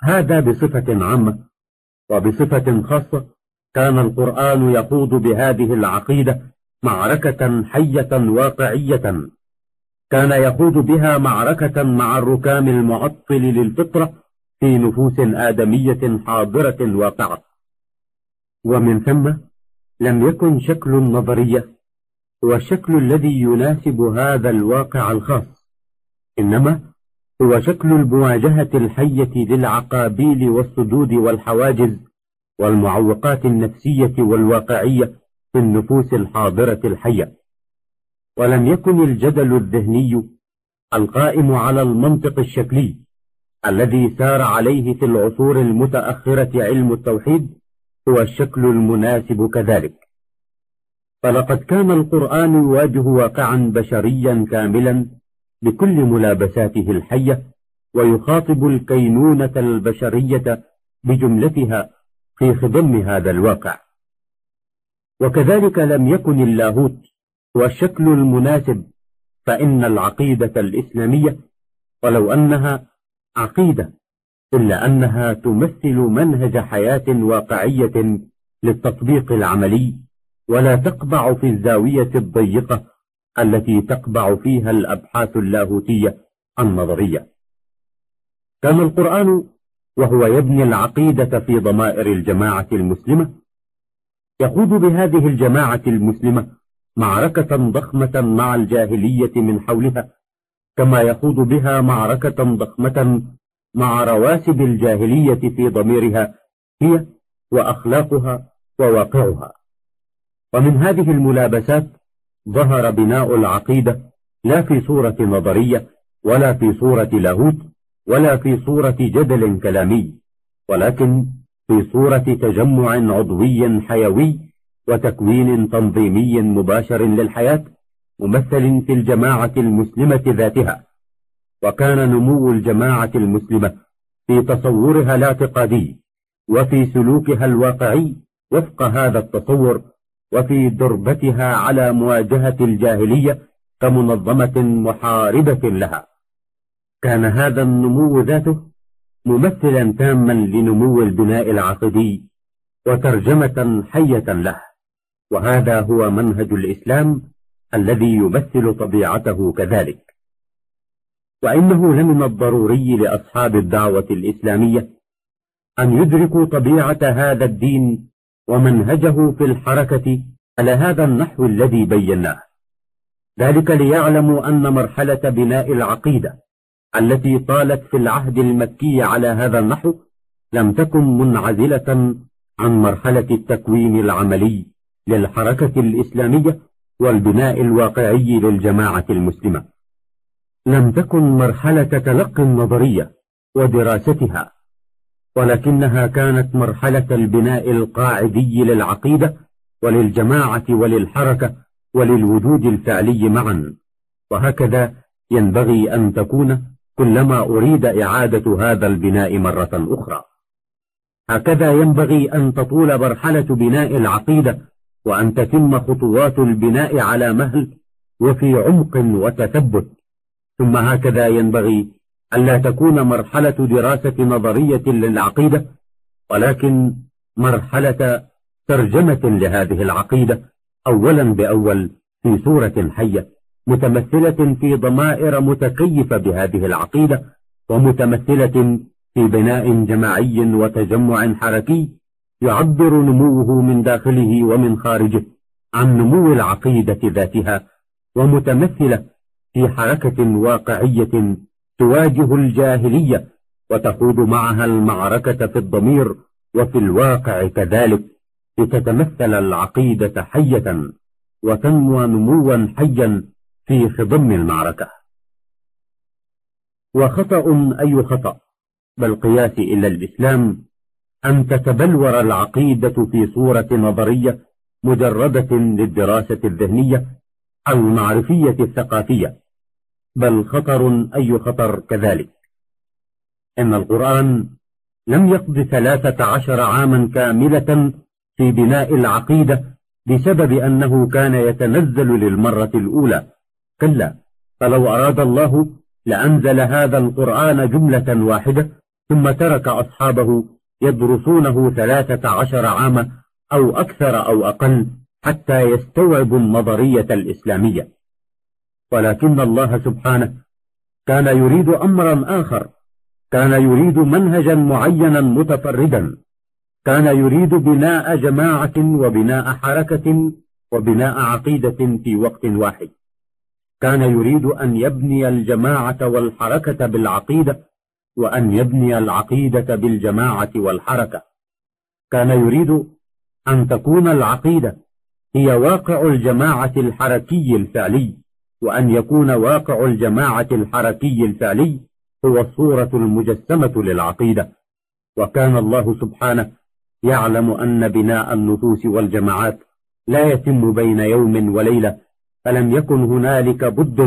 هذا بصفة عامة وبصفة خاصة كان القرآن يخوض بهذه العقيدة معركة حية واقعية. كان يخوض بها معركة مع الركام المعطل للفطرة في نفوس آدمية حاضرة واقعة. ومن ثم لم يكن شكل النظرية هو الشكل الذي يناسب هذا الواقع الخاص إنما هو شكل المواجهة الحية للعقابيل والسدود والحواجز والمعوقات النفسية والواقعية في النفوس الحاضرة الحية. ولم يكن الجدل الذهني القائم على المنطق الشكلي الذي سار عليه في العصور المتأخرة علم التوحيد هو الشكل المناسب كذلك. فلقد كان القرآن يواجه واقعا بشريا كاملا بكل ملابساته الحية ويخاطب الكينونة البشرية بجملتها في خضم هذا الواقع. وكذلك لم يكن اللاهوت هو الشكل المناسب فإن العقيدة الإسلامية ولو أنها عقيدة إلا أنها تمثل منهج حياة واقعية للتطبيق العملي ولا تقبع في الزاوية الضيقة التي تقبع فيها الأبحاث اللاهوتية النظرية. كان القرآن وهو يبني العقيدة في ضمائر الجماعة المسلمة يخوض بهذه الجماعة المسلمة معركة ضخمة مع الجاهلية من حولها كما يخوض بها معركة ضخمة مع رواسب الجاهلية في ضميرها هي وأخلاقها وواقعها. ومن هذه الملابسات ظهر بناء العقيدة لا في صورة نظرية ولا في صورة لاهوت ولا في صورة جدل كلامي ولكن في صورة تجمع عضوي حيوي وتكوين تنظيمي مباشر للحياة ممثل في الجماعة المسلمة ذاتها. وكان نمو الجماعة المسلمة في تصورها الاعتقادي وفي سلوكها الواقعي وفق هذا التصور وفي دربتها على مواجهة الجاهلية كمنظمة محاربة لها. كان هذا النمو ذاته ممثلا تاما لنمو البناء العقدي وترجمة حية له. وهذا هو منهج الإسلام الذي يمثل طبيعته كذلك. وإنه لمن الضروري لأصحاب الدعوة الإسلامية أن يدركوا طبيعة هذا الدين ومنهجه في الحركة على هذا النحو الذي بيناه. ذلك ليعلموا أن مرحلة بناء العقيدة التي طالت في العهد المكي على هذا النحو لم تكن منعزلة عن مرحلة التكوين العملي للحركة الإسلامية والبناء الواقعي للجماعة المسلمة. لم تكن مرحلة تلقي النظرية ودراستها ولكنها كانت مرحلة البناء القاعدي للعقيدة وللجماعة وللحركة وللوجود الفعلي معا. وهكذا ينبغي أن تكون كلما أريد إعادة هذا البناء مرة أخرى. هكذا ينبغي أن تطول مرحلة بناء العقيدة وأن تتم خطوات البناء على مهل وفي عمق وتثبت. ثم هكذا ينبغي ألا تكون مرحلة دراسة نظرية للعقيدة ولكن مرحلة ترجمة لهذه العقيدة أولا بأول في صورة حية متمثلة في ضمائر متكيفة بهذه العقيدة ومتمثلة في بناء جماعي وتجمع حركي يعبر نموه من داخله ومن خارجه عن نمو العقيدة ذاتها ومتمثلة في حركة واقعية تواجه الجاهلية وتخوض معها المعركة في الضمير وفي الواقع كذلك لتتمثل العقيدة حية وتنمو نموا حيا في خضم المعركة. وخطأ أي خطأ بالقياس إلى الإسلام أن تتبلور العقيدة في صورة نظرية مجردة للدراسة الذهنية المعرفية الثقافية. بل خطر أي خطر كذلك. إن القرآن لم يقض ثلاثة عشر عاما كاملة في بناء العقيدة بسبب أنه كان يتنزل للمرة الأولى. كلا فلو أراد الله لأنزل هذا القرآن جملة واحدة ثم ترك أصحابه يدرسونه ثلاثة عشر عاما أو أكثر أو أقل حتى يستوعبوا النظرية الإسلامية. ولكن الله سبحانه كان يريد أمرا آخر كان يريد منهجا معينا متفردا كان يريد بناء جماعة وبناء حركة وبناء عقيدة في وقت واحد. كان يريد أن يبني الجماعة والحركة بالعقيدة وأن يبني العقيدة بالجماعة والحركة. كان يريد أن تكون العقيدة هي واقع الجماعة الحركي الفعلي. وأن يكون واقع الجماعة الحركي الفعلي هو الصورة المجسمة للعقيدة. وكان الله سبحانه يعلم أن بناء النفوس والجماعات لا يتم بين يوم وليلة فلم يكن هنالك بد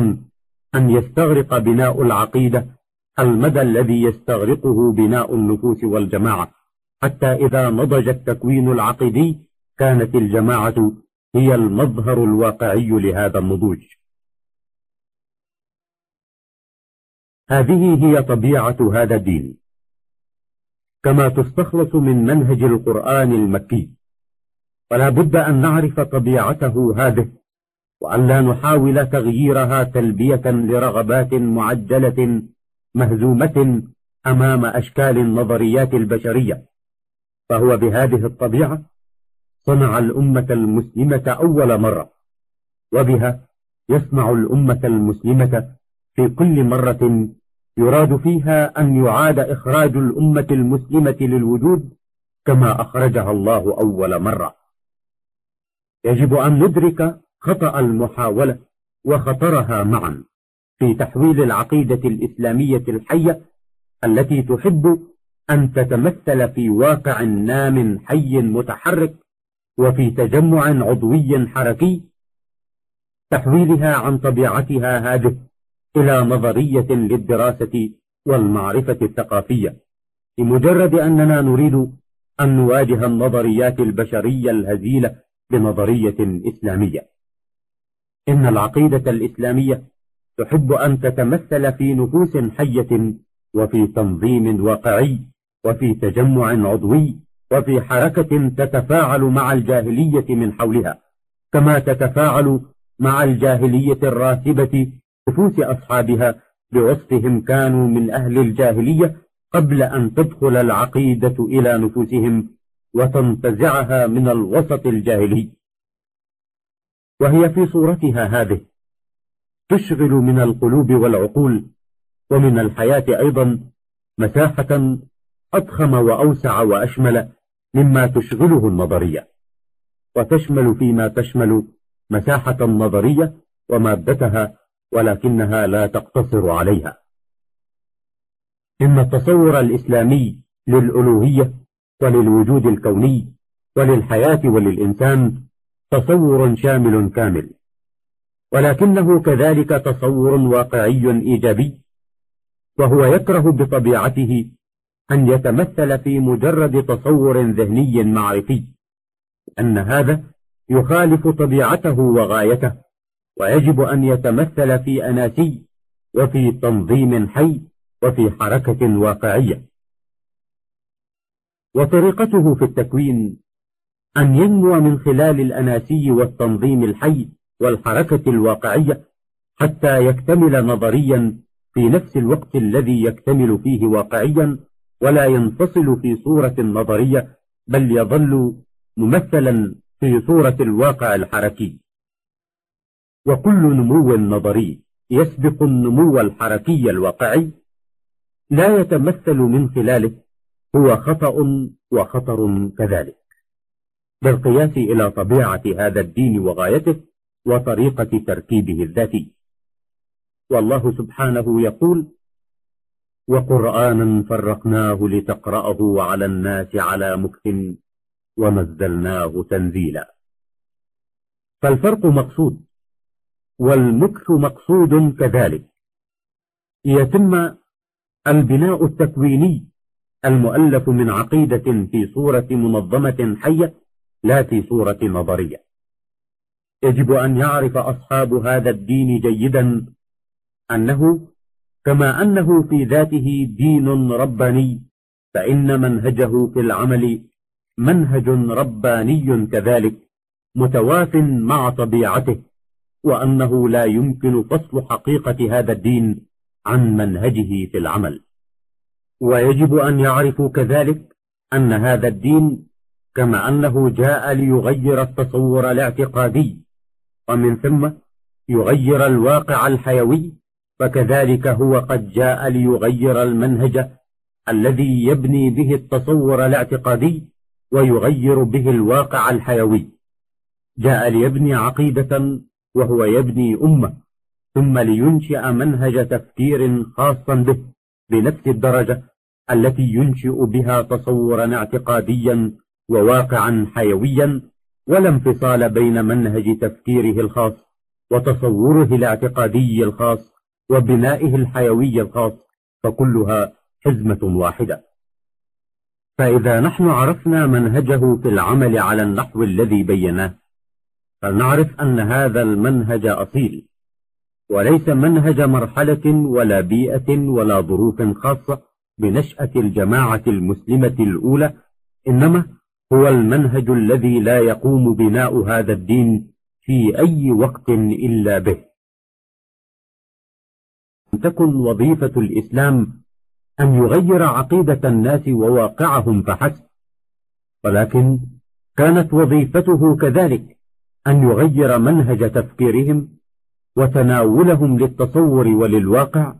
أن يستغرق بناء العقيدة المدى الذي يستغرقه بناء النفوس والجماعة. حتى إذا نضج التكوين العقيدي كانت الجماعة هي المظهر الواقعي لهذا النضوج. هذه هي طبيعة هذا الدين. كما تستخلص من منهج القرآن المكي. ولا بد أن نعرف طبيعته هذه وأن لا نحاول تغييرها تلبية لرغبات معجلة مهزومة أمام أشكال النظريات البشرية. فهو بهذه الطبيعة صنع الأمة المسلمة أول مرة وبها يصنع الأمة المسلمة في كل مرة يراد فيها أن يعاد إخراج الأمة المسلمة للوجود كما أخرجها الله أول مرة. يجب أن ندرك خطأ المحاولة وخطرها معا في تحويل العقيدة الإسلامية الحية التي تحب أن تتمثل في واقع نام حي متحرك وفي تجمع عضوي حركي تحويلها عن طبيعتها هذه إلى نظرية للدراسة والمعرفة الثقافية بمجرد أننا نريد أن نواجه النظريات البشرية الهزيلة بنظرية إسلامية. إن العقيدة الإسلامية تحب أن تتمثل في نفوس حية وفي تنظيم واقعي وفي تجمع عضوي وفي حركة تتفاعل مع الجاهلية من حولها كما تتفاعل مع الجاهلية الراتبة نفوس أصحابها بوصفهم كانوا من أهل الجاهلية قبل أن تدخل العقيدة إلى نفوسهم وتنتزعها من الوسط الجاهلي. وهي في صورتها هذه تشغل من القلوب والعقول ومن الحياة أيضا مساحة أضخم وأوسع وأشمل مما تشغله النظرية. وتشمل فيما تشمل مساحة النظرية ومادتها ولكنها لا تقتصر عليها. إن التصور الإسلامي للألوهية وللوجود الكوني وللحياة وللإنسان تصور شامل كامل. ولكنه كذلك تصور واقعي إيجابي وهو يكره بطبيعته أن يتمثل في مجرد تصور ذهني معرفي أن هذا يخالف طبيعته وغايته. ويجب أن يتمثل في أناسي وفي تنظيم حي وفي حركة واقعية. وطريقته في التكوين أن ينمو من خلال الأناسي والتنظيم الحي والحركة الواقعية حتى يكتمل نظريا في نفس الوقت الذي يكتمل فيه واقعيا ولا ينفصل في صورة نظرية بل يظل ممثلا في صورة الواقع الحركي. وكل نمو نظري يسبق النمو الحركي الواقعي لا يتمثل من خلاله هو خطأ وخطر كذلك. بالقياس إلى طبيعة هذا الدين وغايته وطريقة تركيبه الذاتي. والله سبحانه يقول وقرآنا فرقناه لتقرأه على الناس على مكث ونزلناه تنزيلا. فالفرق مقصود والمكث مقصود كذلك. يتم البناء التكويني المؤلف من عقيدة في صورة منظمة حية لا في صورة نظرية. يجب أن يعرف أصحاب هذا الدين جيدا أنه كما أنه في ذاته دين رباني فإن منهجه في العمل منهج رباني كذلك متواف مع طبيعته. وأنه لا يمكن فصل حقيقة هذا الدين عن منهجه في العمل. ويجب أن يعرفوا كذلك أن هذا الدين كما أنه جاء ليغير التصور الاعتقادي ومن ثم يغير الواقع الحيوي فكذلك هو قد جاء ليغير المنهج الذي يبني به التصور الاعتقادي ويغير به الواقع الحيوي. جاء ليبني عقيدة وهو يبني أمة ثم لينشئ منهج تفكير خاصا به بنفس الدرجة التي ينشئ بها تصورا اعتقاديا وواقعا حيويا ولا انفصال بين منهج تفكيره الخاص وتصوره الاعتقادي الخاص وبنائه الحيوي الخاص فكلها حزمة واحدة. فإذا نحن عرفنا منهجه في العمل على النحو الذي بيناه فلنعرف أن هذا المنهج أصيل وليس منهج مرحلة ولا بيئة ولا ظروف خاصة بنشأة الجماعة المسلمة الأولى إنما هو المنهج الذي لا يقوم بناء هذا الدين في أي وقت إلا به. تكن وظيفة الإسلام أن يغير عقيدة الناس وواقعهم فحسب ولكن كانت وظيفته كذلك. أن يغير منهج تفكيرهم وتناولهم للتصور وللواقع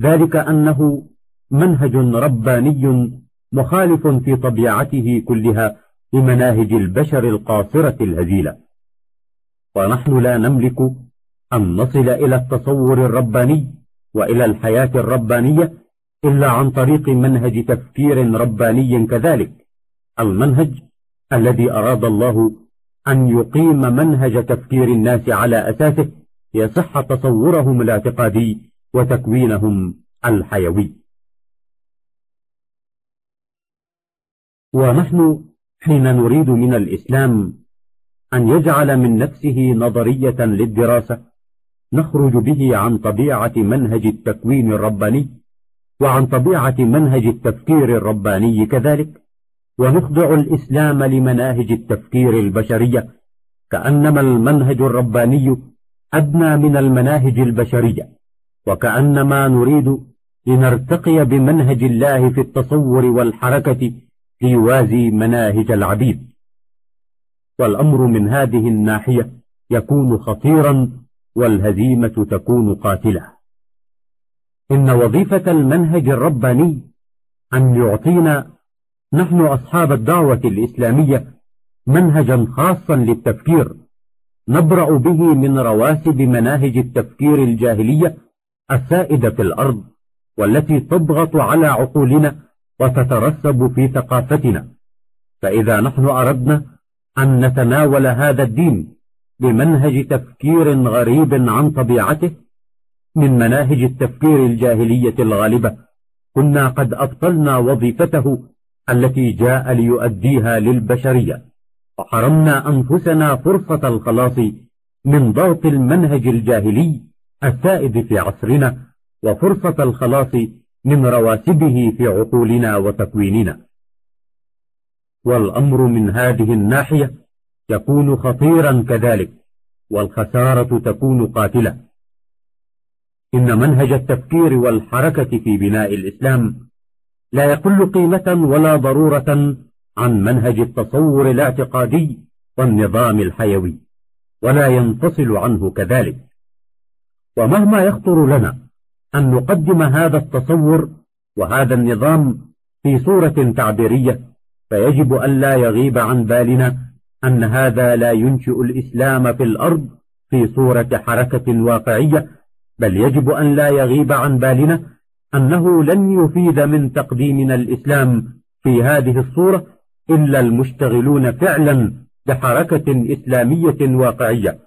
ذلك أنه منهج رباني مخالف في طبيعته كلها لمناهج البشر القاصرة الهزيلة. ونحن لا نملك أن نصل إلى التصور الرباني وإلى الحياة الربانية إلا عن طريق منهج تفكير رباني كذلك المنهج الذي أراد الله أن يقيم منهج تفكير الناس على أساسه يصح تصورهم الاعتقادي وتكوينهم الحيوي. ونحن حين نريد من الإسلام أن يجعل من نفسه نظرية للدراسة نخرج به عن طبيعة منهج التكوين الرباني وعن طبيعة منهج التفكير الرباني كذلك. ونخضع الإسلام لمناهج التفكير البشرية كأنما المنهج الرباني أدنى من المناهج البشرية وكأنما نريد لنرتقي بمنهج الله في التصور والحركة ليوازي مناهج العبيد. والأمر من هذه الناحية يكون خطيرا والهزيمة تكون قاتلة. إن وظيفة المنهج الرباني أن يعطينا نحن أصحاب الدعوة الإسلامية منهجا خاصا للتفكير. نبرأ به من رواسب مناهج التفكير الجاهلية السائدة في الأرض والتي تضغط على عقولنا وتترسب في ثقافتنا. فإذا نحن أردنا أن نتناول هذا الدين بمنهج تفكير غريب عن طبيعته من مناهج التفكير الجاهلية الغالبة كنا قد أبطلنا وظيفته التي جاء ليؤديها للبشرية. وحرمنا أنفسنا فرصة الخلاص من ضغط المنهج الجاهلي السائد في عصرنا وفرصة الخلاص من رواسبه في عقولنا وتكويننا. والأمر من هذه الناحية يكون خطيرا كذلك والخسارة تكون قاتلة. إن منهج التفكير والحركة في بناء الإسلام لا يقل قيمة ولا ضرورة عن منهج التصور الاعتقادي والنظام الحيوي ولا ينفصل عنه كذلك. ومهما يخطر لنا أن نقدم هذا التصور وهذا النظام في صورة تعبيرية فيجب أن لا يغيب عن بالنا أن هذا لا ينشئ الإسلام في الأرض في صورة حركة واقعية بل يجب أن لا يغيب عن بالنا أنه لن يفيد من تقديمنا الإسلام في هذه الصورة إلا المشتغلون فعلا بحركة إسلامية واقعية.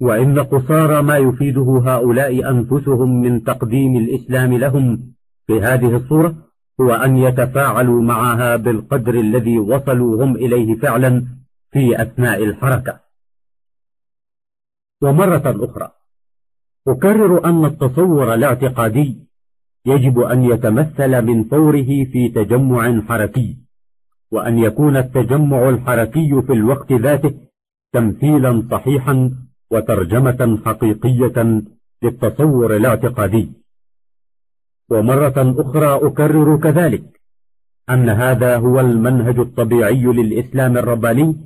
وإن قصار ما يفيده هؤلاء أنفسهم من تقديم الإسلام لهم في هذه الصورة هو أن يتفاعلوا معها بالقدر الذي وصلوا هم إليه فعلا في أثناء الحركة. ومرة أخرى أكرر أن التصور الاعتقادي يجب أن يتمثل من فوره في تجمع حركي وأن يكون التجمع الحركي في الوقت ذاته تمثيلا صحيحا وترجمة حقيقية للتصور الاعتقادي. ومرة أخرى أكرر كذلك أن هذا هو المنهج الطبيعي للإسلام الرباني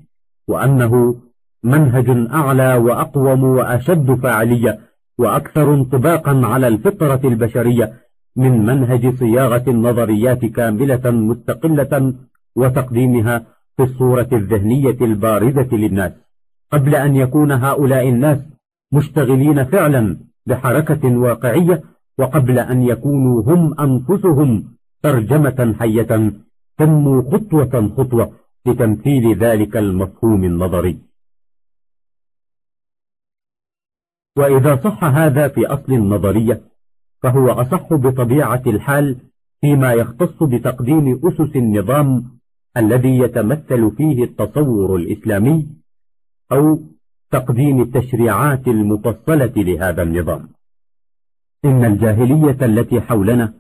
وأنه منهج أعلى وأقوم وأشد فاعلية وأكثر انطباقا على الفطرة البشرية من منهج صياغة النظريات كاملة مستقلة وتقديمها في الصورة الذهنية البارزة للناس قبل أن يكون هؤلاء الناس مشتغلين فعلا بحركة واقعية وقبل أن يكونوا هم أنفسهم ترجمة حية تنمو خطوة خطوة لتمثيل ذلك المفهوم النظري. وإذا صح هذا في أصل النظرية فهو أصح بطبيعة الحال فيما يختص بتقديم أسس النظام الذي يتمثل فيه التصور الإسلامي أو تقديم التشريعات المفصلة لهذا النظام. إن الجاهلية التي حولنا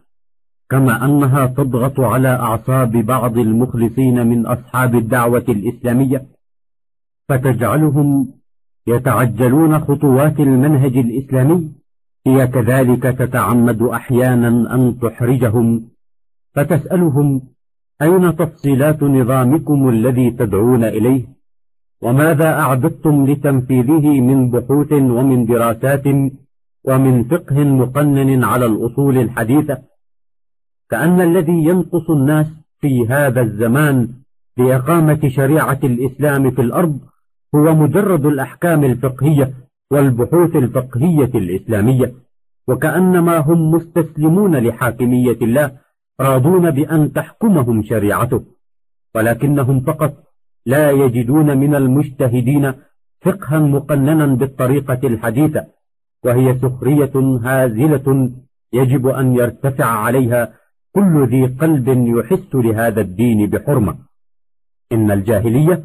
كما أنها تضغط على أعصاب بعض المخلصين من أصحاب الدعوة الإسلامية فتجعلهم يتعجلون خطوات المنهج الإسلامي هي كذلك تتعمد أحيانا أن تحرجهم فتسألهم أين تفصيلات نظامكم الذي تدعون إليه؟ وماذا أعددتم لتنفيذه من بحوث ومن دراسات ومن فقه مقنن على الأصول الحديثة؟ كأن الذي ينقص الناس في هذا الزمان لإقامة شريعة الإسلام في الأرض هو مجرد الأحكام الفقهية والبحوث الفقهية الإسلامية وكأنما هم مستسلمون لحاكمية الله راضون بأن تحكمهم شريعته ولكنهم فقط لا يجدون من المجتهدين فقها مقننا بالطريقة الحديثة وهي سخرية هازلة يجب أن يرتفع عليها كل ذي قلب يحس لهذا الدين بحرمة. إن الجاهلية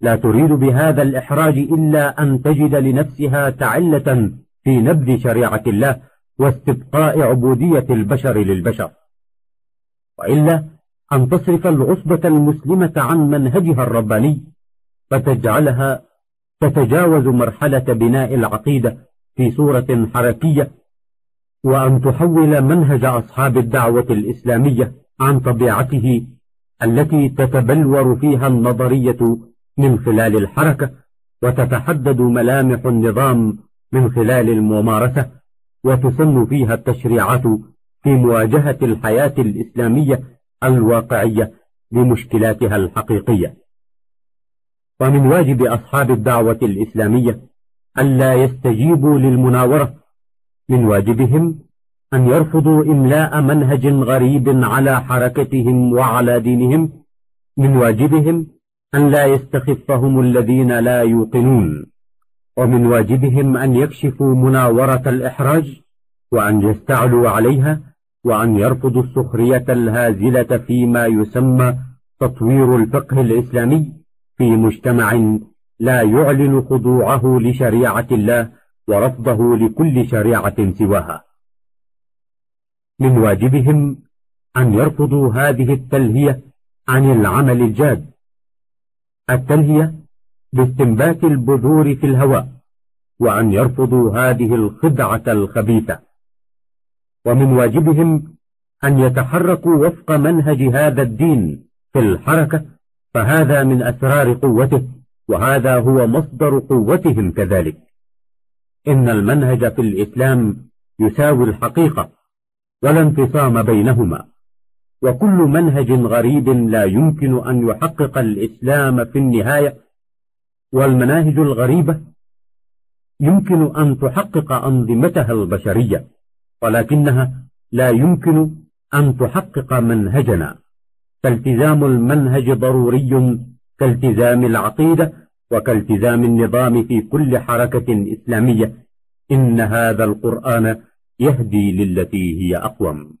لا تريد بهذا الإحراج إلا أن تجد لنفسها تعلة في نبذ شريعة الله واستبقاء عبودية البشر للبشر. وإلا أن تصرف العصبة المسلمة عن منهجها الرباني فتجعلها تتجاوز مرحلة بناء العقيدة في صورة حركية وأن تحول منهج أصحاب الدعوة الإسلامية عن طبيعته التي تتبلور فيها النظرية من خلال الحركة وتتحدد ملامح النظام من خلال الممارسة وتسن فيها التشريعات في مواجهة الحياة الإسلامية الواقعية بمشكلاتها الحقيقية. ومن واجب أصحاب الدعوة الإسلامية ألا يستجيبوا للمناورة. من واجبهم أن يرفضوا إملاء منهج غريب على حركتهم وعلى دينهم. من واجبهم أن لا يستخفهم الذين لا يوقنون. ومن واجبهم أن يكشفوا مناورة الإحراج وأن يستعلوا عليها وأن يرفضوا السخرية الهازلة فيما يسمى تطوير الفقه الإسلامي في مجتمع لا يعلن خضوعه لشريعة الله ورفضه لكل شريعة سواها. من واجبهم أن يرفضوا هذه التلهية عن العمل الجاد التلهية باستنبات البذور في الهواء وأن يرفضوا هذه الخدعة الخبيثة. ومن واجبهم أن يتحركوا وفق منهج هذا الدين في الحركة فهذا من أسرار قوته وهذا هو مصدر قوتهم كذلك. إن المنهج في الإسلام يساوي الحقيقة ولا انفصام بينهما. وكل منهج غريب لا يمكن أن يحقق الإسلام في النهاية. والمناهج الغريبة يمكن أن تحقق أنظمتها البشرية ولكنها لا يمكن أن تحقق منهجنا. فالتزام المنهج ضروري كالتزام العقيدة وكالتزام النظام في كل حركة إسلامية. إن هذا القرآن يهدي للتي هي أقوم.